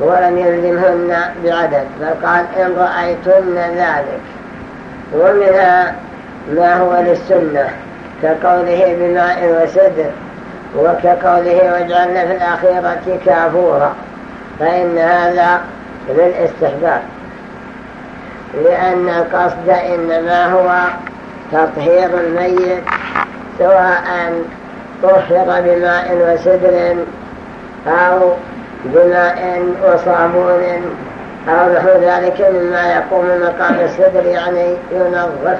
ولم يلزمهن بعدد بل قال إن رأيتن ذلك. ومنها ما هو للسنة كقوله بماء وسدر وكقوله واجعلنا في الأخيرة كافورا فإن هذا للاستحباب. لأن القصد إنما هو تطهير الميت سواء طهر بماء وسدر أو بماء وصابون أو نحو ذلك مما يقوم مقام السدر يعني ينظف.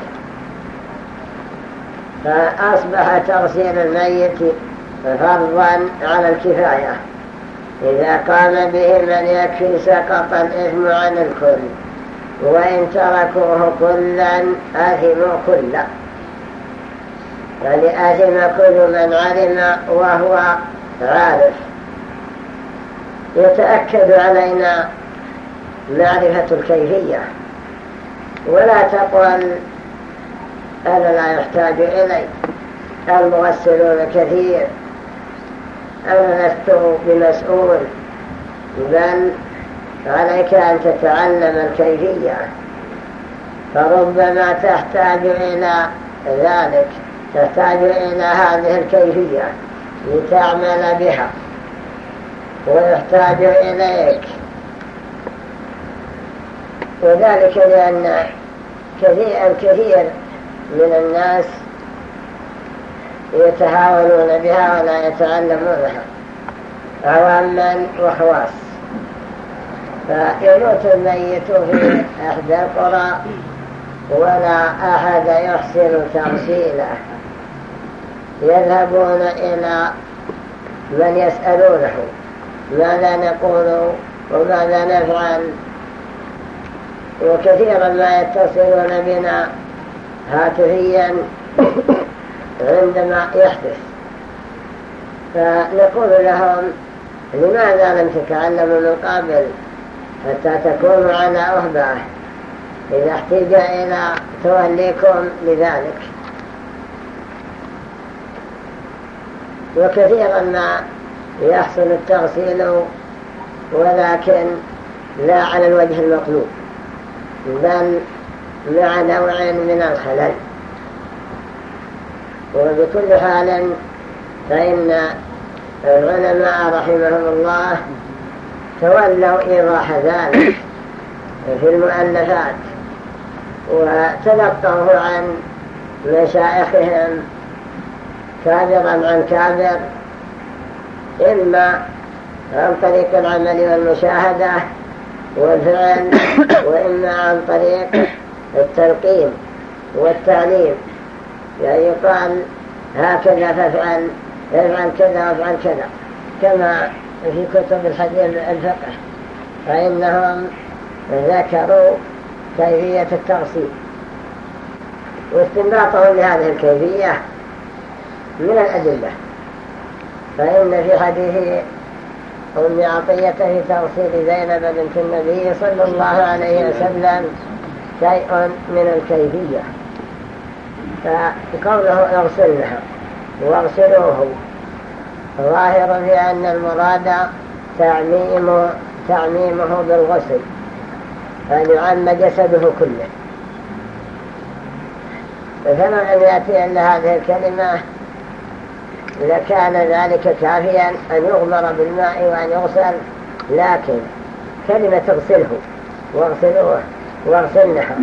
فأصبح تغسيل الميت فرضا على الكفاية. إذا قام به من يكفي سقط الإثم عن الكل وإن تركوه كلا آثموا كلا يعني آثم كل من علم وهو عارف. يتأكد علينا معرفة الكيفية ولا تقول أنا لا يحتاج إلي. المغسلون كثير. أنا لست بمسؤول. بل عليك أن تتعلم الكيفية فربما تحتاج إلى ذلك. تحتاج إلى هذه الكيفية لتعمل بها. ويحتاج إليك. وذلك لأن كثير الكثير من الناس يتهاونون بها ولا يتعلمونها عواما وخواص فيموت الميت في أحدى القرى ولا أحد يحسن تغسيله يذهبون إلى من يسألونه ماذا نقول وماذا نفعل؟ وكثيرا ما يتصلون بنا هاتفيا عندما يحدث. فنقول لهم لماذا لم تتعلموا من قبل حتى تكونوا على أهبة إذا احتاج إلى توليكم لذلك وكثيرا ما يحصل التغسيل ولكن لا على الوجه المطلوب. بل مع نوع من الخلل. وبكل حال فإن العلماء رحمهم الله تولوا إيضاح ذلك في المؤلفات وتلقوه عن مشايخهم كابرا عن كابر إما عن طريق العمل والمشاهدة والفعل وإما عن طريق التلقين والتعليم. يعني يقال هكذا فافعل افعل كذا وافعل كذا. كما في كتب الحديث الفقه. فإنهم ذكروا كيفية التغسيل واستنباطهم لهذه الكيفية من الأدلة. فإن في حديث أم عطية في تغسيل زينب بنت النبي صلى الله عليه وسلم شيء من الكيفية. فقوله اغسلها واغسلوه ظاهر في أن المراد تعميم تعميمه بالغسل أن يعم جسده كله. فلما لم يأتي إلا هذه الكلمة لكان ذلك كافيا أن يغمر بالماء وأن يغسل لكن كلمة اغسله واغسلوه واغسلنها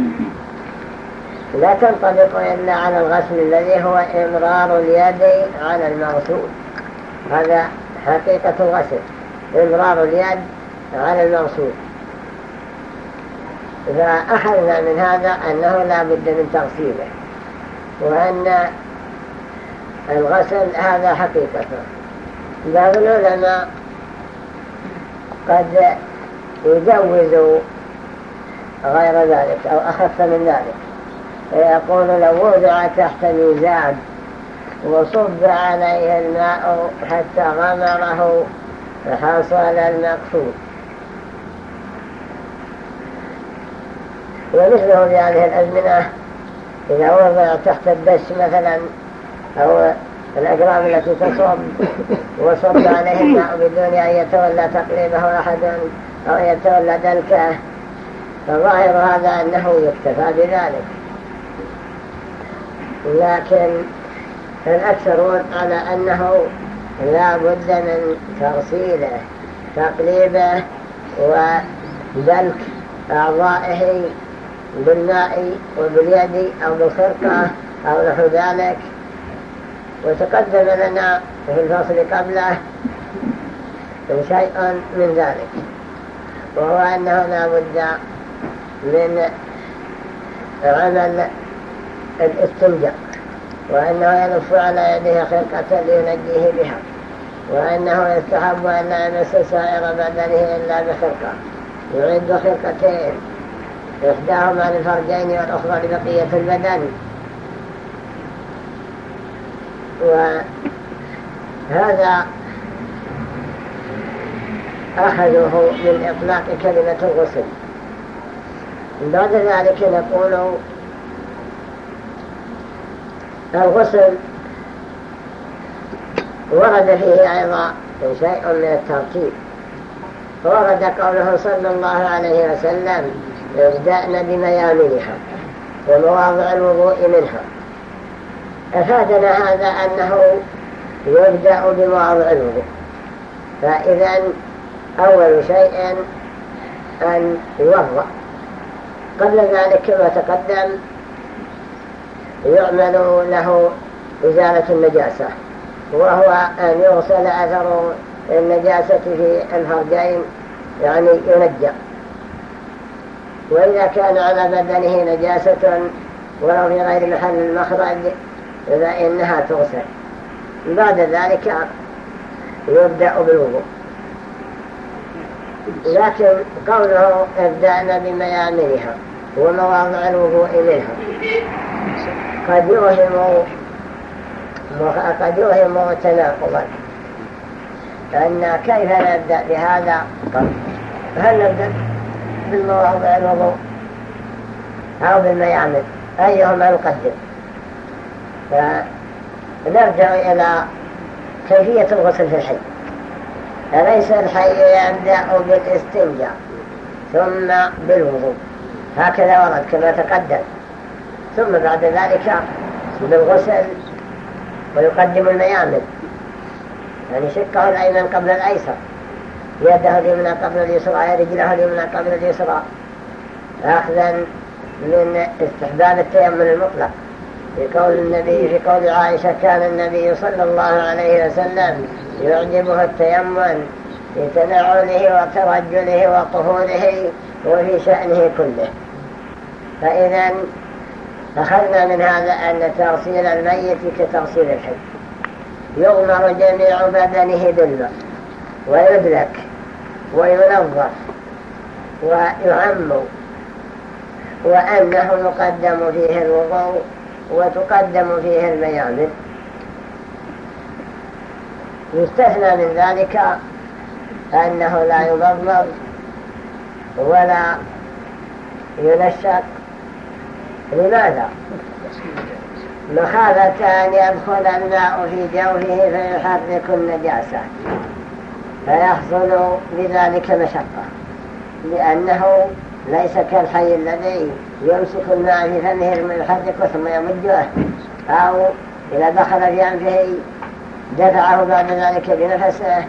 لا تنطبق إلا على الغسل الذي هو إمرار اليد على المغسول. هذا حقيقة الغسل إمرار اليد على المغسول. فأخذنا من هذا أنه لا بد من تغسيله وأن الغسل هذا حقيقة. بعض العلماء قد يجوز غير ذلك أو أخف من ذلك. يقول لو وضع تحت ميزان وصب عليه الماء حتى غمره حصل المقصود. ومثله في هذه الأزمنة إذا وضع تحت الدش مثلا أو الأقرام التي تصب وصب عليه الماء بدون أن يتولى تقليبه أحد أو يتولى دلكه فظاهر هذا أنه يكتفى بذلك. لكن الأكثرون على أنه لا بد من تغسيله تقليبه ودلك أعضائه بالماء وباليد أو بالخرقة أو نحو ذلك. وتقدم لنا في الفصل قبله شيء من ذلك وهو أنه لا بد من عمل الاستنجاء وأنه يلف على يده خرقة لينجيه بها وأنه يستحب أن لا يمس سائر بدنه إلا بخرقة. يعد خرقتين إحداهما للفرجين والأخرى لبقية البدن. وهذا أخذه من إطلاق كلمة الغسل. بعد ذلك نقول الغسل ورد فيه أيضا شيء من الترتيب. ورد قوله صلى الله عليه وسلم يبدأن بميامنها ومواضع الوضوء منها. أفادنا هذا أنه يبدأ بمواضع الوضوء فإذا أول شيء أن يوضأ. قبل ذلك كما تقدم يعمل له إزالة النجاسة وهو أن يغسل أثر النجاسة في الفرجين يعني ينجى وإذا كان على بدنه نجاسة ولو في غير محل المخرج فإنها تغسل. بعد ذلك يبدأ بالوضوء. لكن قوله ابدأنا بميامنها ومواضع الوضوء منها قد يوهم قد يوهم تناقضا. أن كيف نبدأ بهذا؟ هل نبدأ بالمواضع الوضوء أو بالميامن؟ أيهما نقدم فنرجع إلى كيفية الغسل في الحي. أليس الحي يبدأ بالاستنجاء ثم بالوضوء؟ هكذا ورد كما تقدم. ثم بعد ذلك بالغسل ويقدم الميامن. يعني شقه الأيمن قبل الأيسر. يده اليمنى قبل اليسرى رجله اليمنى قبل اليسرى. أخذا من استحباب التيمم المطلق. في قول النبي في قول عائشة كان النبي صلى الله عليه وسلم يعجبه التيمم في تنعله وترجله وطهوره وفي شأنه كله. فإذا أخذنا من هذا أن تغسيل الميت كتغسيل الحي يغمر جميع بدنه بالماء ويدلك وينظف ويعم وأنه يقدم فيه الوضوء وتقدم فيه الميامن يستثنى من ذلك أنه لا يضمر ولا ينشق لماذا؟ مخافة أن يدخل الماء في جوفه فيحرك النجاسة. فيحصل بذلك مشقة لأنه ليس كالحي الذي يمسك الماء في فمه يحركه ثم يمده أو إذا دخل في أنفه دفعه بعد ذلك بنفسه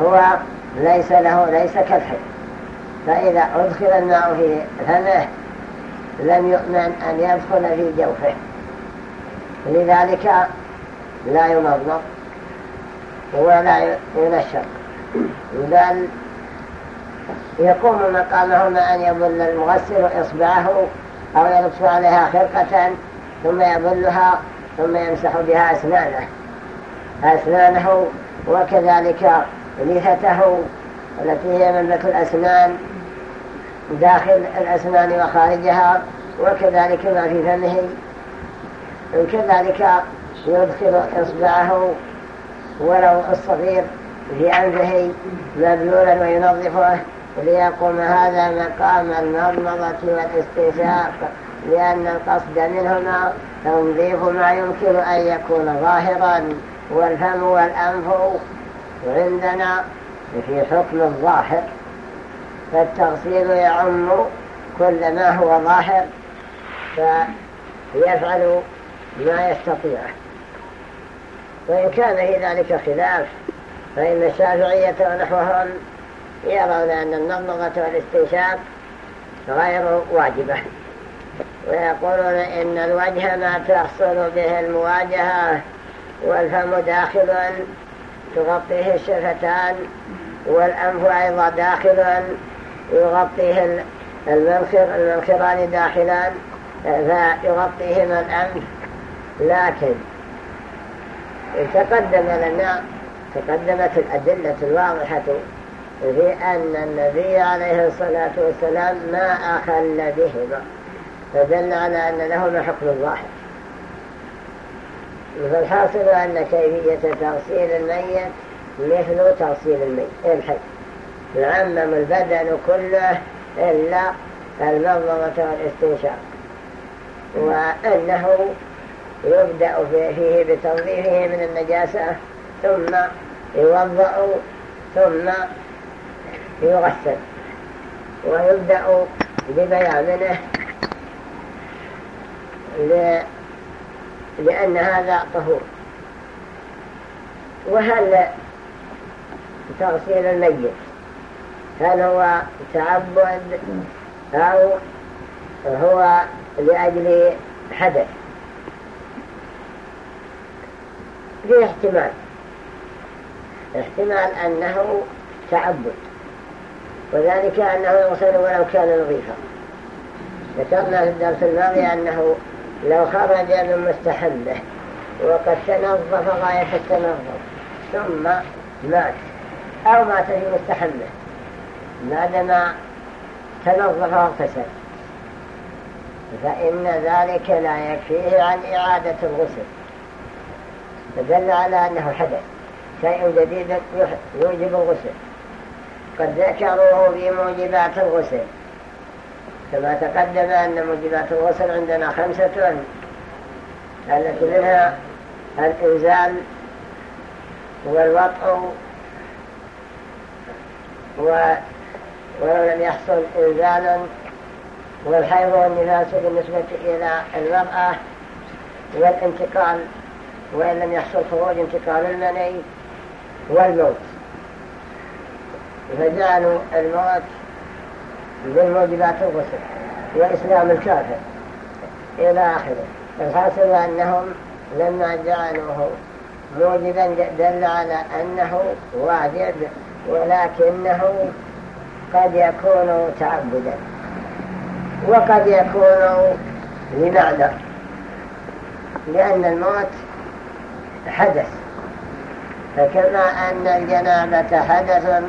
هو ليس له ليس كالحي. فإذا أدخل الماء في فمه لم يؤمن أن يدخل في جوفه. لذلك لا يمضمض ولا ينشق بل يقوم مقامهما أن يبل المغسل إصبعه أو يلطف عليها خرقة ثم يبلها ثم يمسح بها أسنانه. أسنانه وكذلك ليثته التي هي منبت الأسنان داخل الأسنان وخارجها وكذلك ما في فمه. كذلك يدخل إصبعه ولو الصغير في أنفه مبلولا وينظفه. ليقوم هذا مقام المضمضة والاستنشاق لأن القصد منهما تنظيف ما يمكن أن يكون ظاهرا والفم والأنف عندنا في حكم الظاهر. فالتغسيل يعم كل ما هو ظاهر فيفعل ما يستطيعه وإن كان في ذلك خلاف فإن الشافعية ونحوهم يرون أن النظمة والاستنشاق غير واجبة. ويقولون إن الوجه ما تحصل به المواجهة والفم داخل تغطيه الشفتان والأنف أيضا داخل يغطيه المنخر المنخران داخلان فيغطيهما الأنف. لكن تقدم لنا تقدمت الأدلة الواضحة في أن النبي عليه الصلاة والسلام ما أخل بهما فدل على أن لهما حكم الظاهر فالحاصل أن كيفية تغسيل الميت مثل تغسيل الميت. الحي يعمم البدن كله إلا المضمضة والاستنشاق. وأنه يبدأ فيه بتنظيفه من النجاسة ثم يوضأ ثم يغسل ويبدأ ببيانه لأن هذا طهور. وهل تغسيل الميت هل هو تعبد أو هو لأجل حدث؟ في احتمال؟ احتمال أنه تعبد. وذلك أنه يغسل ولو كان نظيفا. ذكرنا في الدرس الماضي أنه لو خرج من مستحبه وقد تنظف غاية التنظف ثم مات أو مات في مستحبه بعدما تنظف واغتسل. فإن ذلك لا يكفيه عن إعادة الغسل. فدل على أنه حدث شيء جديد يوجب الغسل. قد ذكروه في موجبات الغسل. كما تقدم أن موجبات الغسل عندنا خمسة التي منها الإنزال والوطء ولو لم يحصل إنزال والحيض والنفاس بالنسبة إلى المرأة والانتقال وإن لم يحصل خروج انتقال المني والموت. فجعلوا الموت من موجبات الغسل وإسلام الكافر إلى آخره. الحاصل أنهم لما جعلوه موجبا دل على أنه واجب ولكنه قد يكون تعبدا وقد يكون لمعنى لأن الموت حدث. فكما أن الجنابة حدث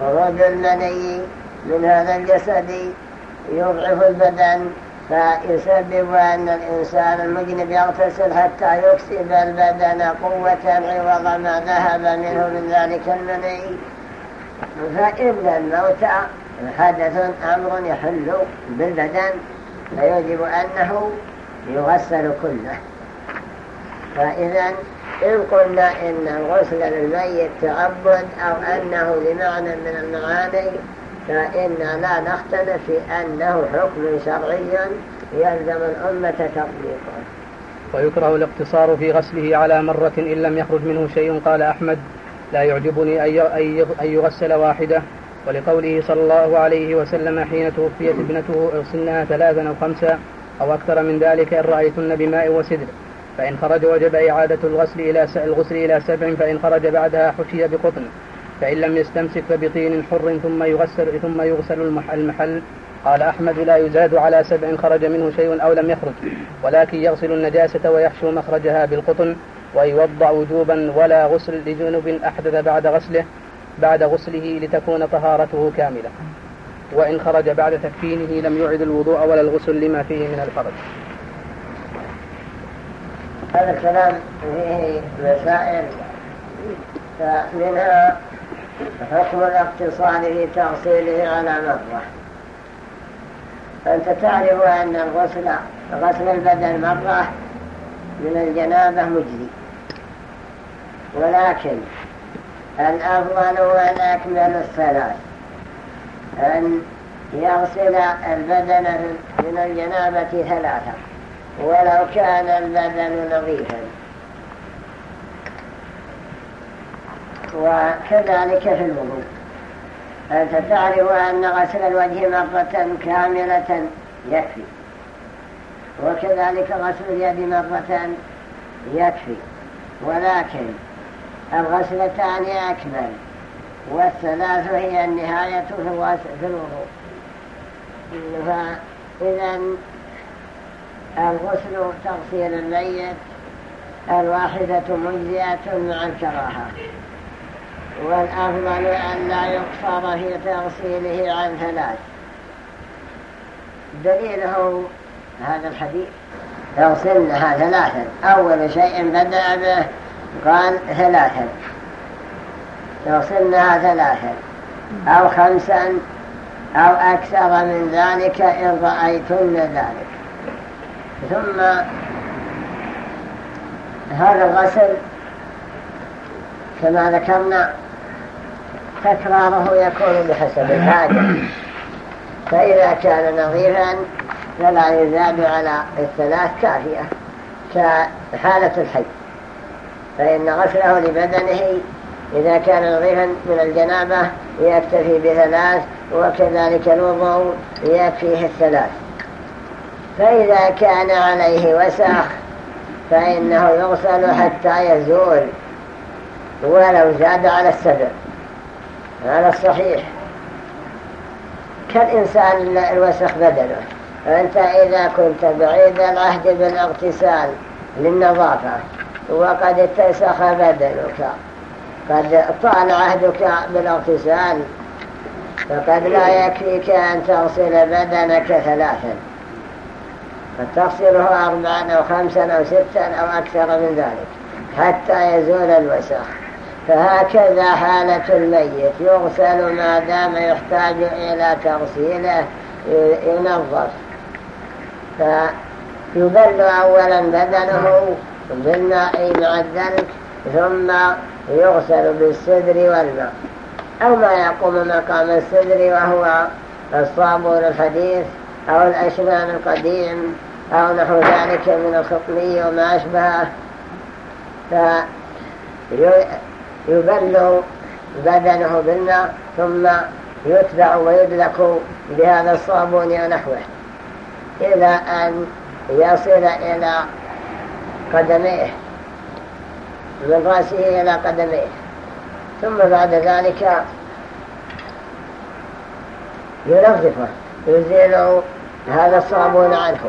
خروج المني من هذا الجسد يضعف البدن فيسبب أن الإنسان المجنب يغتسل حتى يكسب البدن قوة عوض ما ذهب منه من ذلك المني فإن الموت حدث أمر يحل بالبدن فيجب أنه يغسل كله. فإذا إن قلنا إن الغسل للميت تعبد أو أنه لمعنى من المعاني فإن لا نختلف في أنه حكم شرعي يلزم الأمة تطبيقه. ويكره الاقتصار في غسله على مرة إن لم يخرج منه شيء قال أحمد. لا يعجبني أن يغسل واحدة. ولقوله صلى الله عليه وسلم حين توفيت ابنته اغسلناها ثلاثا أو خمسا أو أكثر من ذلك إن رأيتن بماء وسدر. فإن خرج وجب إعادة الغسل إلى الغسل إلى سبع فإن خرج بعدها حشي بقطن فإن لم يستمسك فبطين حر ثم يغسل ثم يغسل المحل. قال أحمد لا يزاد على سبع خرج منه شيء أو لم يخرج ولكن يغسل النجاسة ويحشو مخرجها بالقطن ويوضع وجوبا ولا غسل لجنب أحدث بعد غسله بعد غسله لتكون طهارته كاملة. وإن خرج بعد تكفينه لم يعد الوضوء ولا الغسل لما فيه من الحرج هذا الكلام فيه مسائل فمنها حكم الاقتصاد في تغسيله على مرة أنت تعرف أن الغسل غسل البدن مرة من الجنابة مجزي. ولكن الأفضل والأكمل الثلاث. أن يغسل البدن من الجنابة ثلاثة. ولو كان البدن نظيفا. وكذلك في الوضوء. أنت تعرف أن غسل الوجه مرة كاملة؟ يكفي. وكذلك غسل اليد مرة يكفي. ولكن الغسلتان أكمل. والثلاث هي النهاية في الوضوء. فإذا الغسل تغسيل الميت الواحدة مجزئة مع الكراهة والأفضل أن لا يقصر في تغسيله عن ثلاث. دليله هذا الحديث. يغسلنها ثلاثا. أول شيء بدأ به قال ثلاثا. يغسلنها ثلاثا. أو خمسا أو أكثر من ذلك إن رأيتن ذلك. ثم هذا الغسل كما ذكرنا تكراره يكون بحسب الحاجة. فإذا كان نظيفا فلا يزاد على الثلاث كافية كحالة الحي. فإن غسله لبدنه إذا كان نظيفا من الجنابة يكتفي بثلاث وكذلك الوضوء يكفيه الثلاث. فإذا كان عليه وسخ فإنه يغسل حتى يزول ولو زاد على السبع. هذا الصحيح كالإنسان الوسخ بدنه أنت إذا كنت بعيد العهد بالاغتسال للنظافة وقد اتسخ بدنك قد طال عهدك بالاغتسال فقد لا يكفيك أن تغسل بدنك ثلاثا. قد أربعا أو خمسا أو ستا أو أكثر من ذلك حتى يزول الوسخ فهكذا حالة الميت. يغسل ما دام يحتاج إلى تغسيله ينظف. فيبل أولا بدنه بالماء مع الدلك ثم يغسل بالسدر والماء أو ما يقوم مقام السدر وهو الصابون الحديث. أو الأشنان القديم أو نحو ذلك من الخطمي وما أشبهه. فيبل بدنه بالماء ثم يتبع ويدلك بهذا الصابون ونحوه. إلى أن يصل إلى قدميه من رأسه إلى قدميه. ثم بعد ذلك ينظفه يزيل هذا الصابون عنه.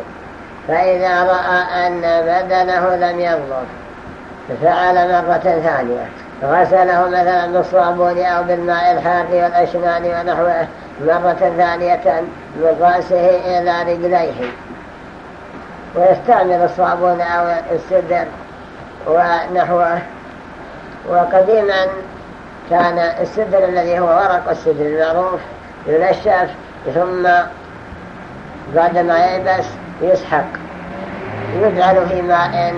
فإذا رأى أن بدنه لم ينظف فعل مرة ثانية. غسله مثلا بالصابون أو بالماء الحار والأشنان ونحوه مرة ثانية من رأسه إلى رجليه. ويستعمل الصابون أو السدر ونحوه. وقديما كان السدر الذي هو ورق السدر المعروف ينشف ثم بعدما ييبس يسحق. يجعل في ماء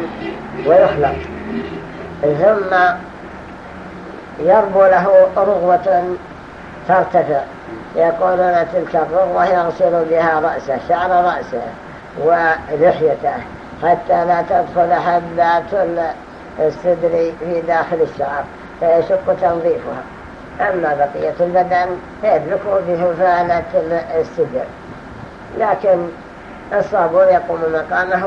ويخلط ثم يربو له رغوة ترتفع. يقولون تلك الرغوة يغسل بها رأسه شعر رأسه ولحيته حتى لا تدخل حبات السدر في داخل الشعر. فيشق تنظيفها. أما بقية البدن فيدلكه بهفالة السدر لكن الصابون يقوم مقامه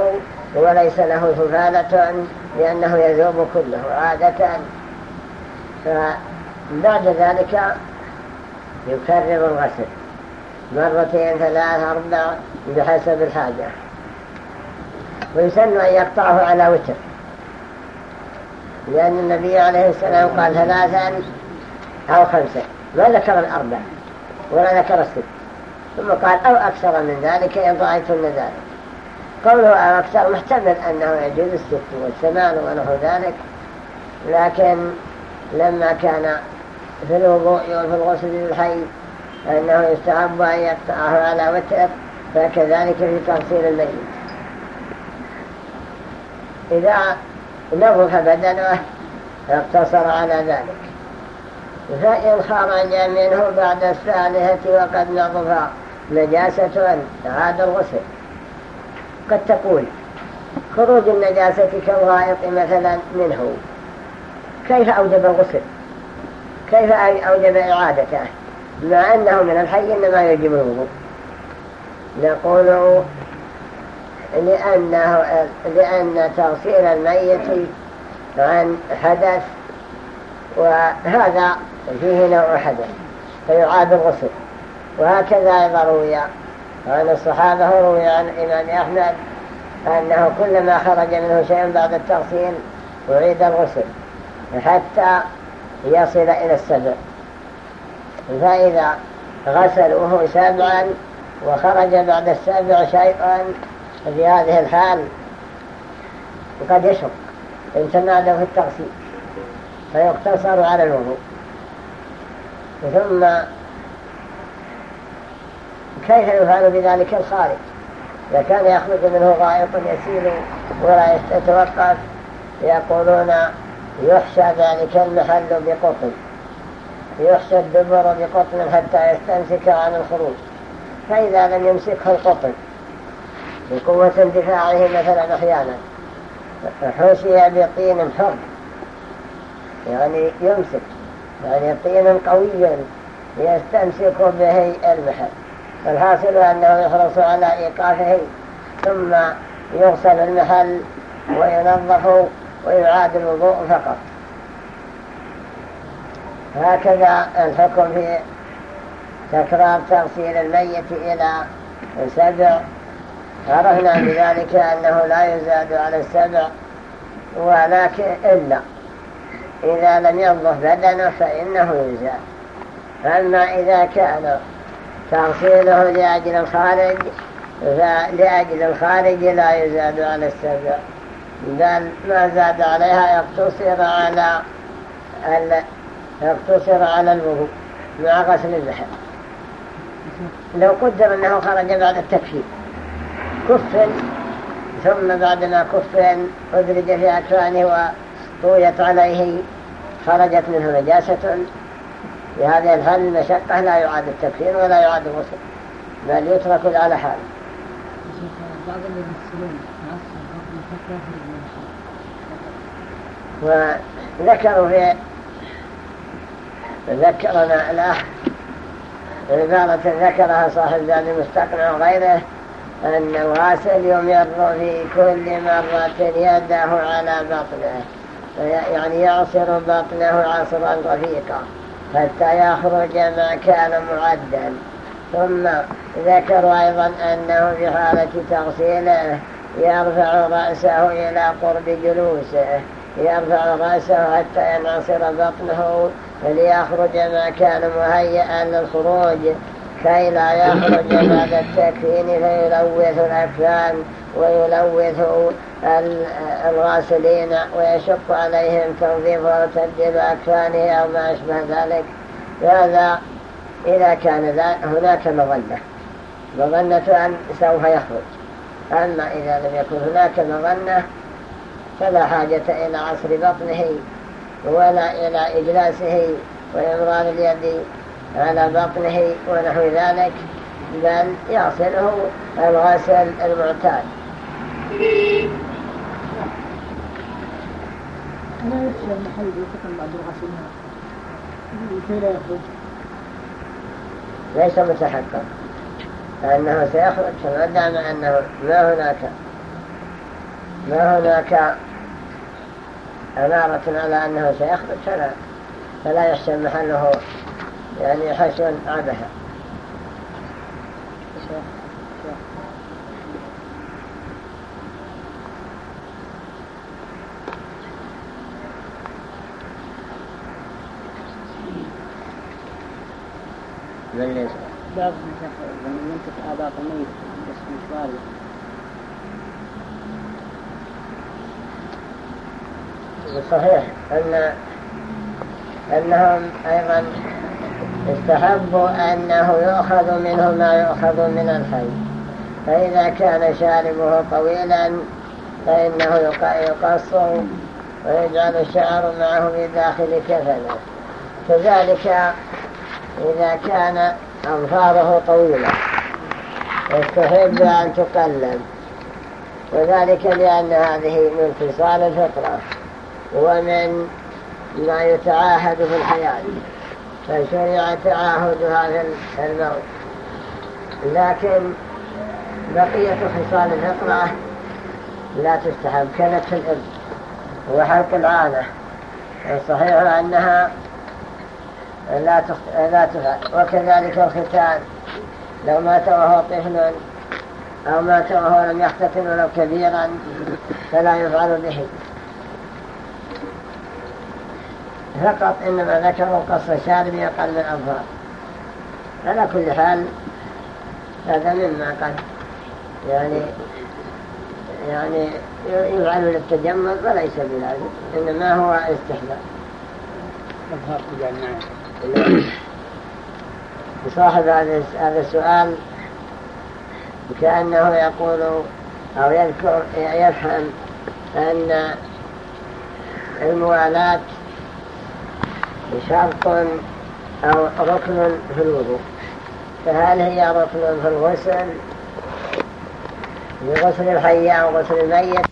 وليس له هفالة لأنه يذوب كله عادة. فبعد ذلك يكرر الغسل مرتين ثلاث أربع بحسب الحاجة. ويسن أن يقطعه على وتر. لأن النبي عليه السلام قال ثلاثا أو خمسة. ما ذكر الأربع ولا ذكر الست. ثم قال أو أكثر من ذلك إن رأيتن ذلك. قوله أو أكثر محتمل أنه يجوز الست والثمان ونحو ذلك لكن لما كان في الوضوء وفي الغسل للحي فإنه يستحب أن يقطعه على وتر فكذلك في تغسيل الميت إذا نظف بدنه اقتصر على ذلك. فإن خرج منه بعد الثالثة وقد نظف نجاسة عاد الغسل. قد تقول خروج النجاسة كالغائط مثلا منه. كيف أوجب الغسل؟ كيف أوجب إعادته؟ مع أنه من الحي إنما يجب الوضوء. نقول لأنه لأن تغسيل الميت عن حدث وهذا فيه نوع حدث فيعاد الغسل وهكذا أيضا روي عن الصحابة روي عن الإمام أحمد أنه كلما خرج منه شيء بعد التغسيل أعيد الغسل حتى يصل إلى السبع. فإذا غسلوه سبعا وخرج بعد السبع شيء في هذه الحال قد يشق تنادوا في التغسيل فيقتصر على الوضوء. ثم كيف يفعل بذلك الخارج؟ إذا كان يخرج منه غائط يسيل ولا يتوقف يقولون يحشى ذلك المحل بقطن. يحشى الدبر بقطن حتى يستمسك عن الخروج. فإذا لم يمسكه القطن بقوة اندفاعه مثلا أحيانا حشي بطين حر يعني يمسك. يعني طين قوي يستمسك به المحل. فالحاصل أنه يحرص على إيقافه ثم يغسل المحل وينظف ويعاد الوضوء فقط. هكذا الحكم في تكرار تغسيل الميت إلى سبع عرفنا بذلك أنه لا يزاد على السبع ولكن إلا إذا لم ينظف بدنه فإنه يزاد أما إذا كان تغسيله لأجل الخارج فلأجل الخارج لا يزاد على السبع. بل ما زاد عليها يقتصر على يقتصر على الوضوء مع غسل اللحم لو قدر أنه خرج بعد التكفير كف ثم بعدما كف أدرج في أكفانه وطويت عليه خرجت منه نجاسة. في هذه الحال المشقة لا يعاد التكفير ولا يعاد الغسل بل يترك على حاله وذكروا في ذكرنا الأخ عبارة ذكرها صاحب ذات المستقنع وغيره أن الغاسل يمر في كل مرة يده على بطنه يعني يعصر بطنه عصرا رفيقا حتى يخرج ما كان معدا ثم ذكر أيضا أنه في حالة تغسيله يرفع رأسه إلى قرب جلوسه يرفع رأسه حتى ينعصر بطنه ليخرج ما كان مهيئا للخروج كي لا يخرج بعد التكفين فيلوث الأكفان ويلوث الغاسلين ويشق عليهم تنظيف وترتيب أكفانه أو ما أشبه ذلك. هذا إذا كان هناك مظنة. مظنة أن سوف يخرج. أما إذا لم يكن هناك مظنة فلا حاجة إلى عصر بطنه ولا إلى إجلاسه وإمرار اليد على بطنه ونحو ذلك بل يغسله الغسل المعتاد. أنا يخشى المحل يتكلم بعد الغسل لكي لا يخرج. ليس متحقق أنه سيخرج. فما دام أنه ما هناك ما هناك أمارة على أنه سيخرج. فلا, فلا يحسن محله يعني حسن عبها من ليس باب من ينكف آباط الميت بس مشوار صحيح. أن أنهم أيضا استحبوا أنه يؤخذ منه ما يؤخذ من الحي فإذا كان شاربه طويلا فإنه يقص ويجعل الشعر معه في داخل كفنه. كذلك إذا كان أنفاره طويلة يستحب أن تقلم وذلك لأن هذه من اتصال الفطرة. ومن ما يتعاهد في الحياة. فشرع تعاهدها في الموت. لكن بقية خصال الفطرة لا تستحب. كنت الإبن وحلق العانة. الصحيح أنها لا لا تفعل وكذلك الختان. لو مات وهو طفل أو مات وهو لم يختتن ولو كبيرا فلا يفعل به. فقط إنما ذكروا قص الشارب يقل الأظهار على كل حال هذا مما قد يعني يعني يفعل للتجمل وليس بلازم إنما هو تجمع [clears throat] صاحب هذا السؤال كأنه يقول أو يذكر يفهم أن الموالاة شرط أو ركن في الوضوء. فهل هي ركن في الغسل بغسل الحي أو غسل الميت؟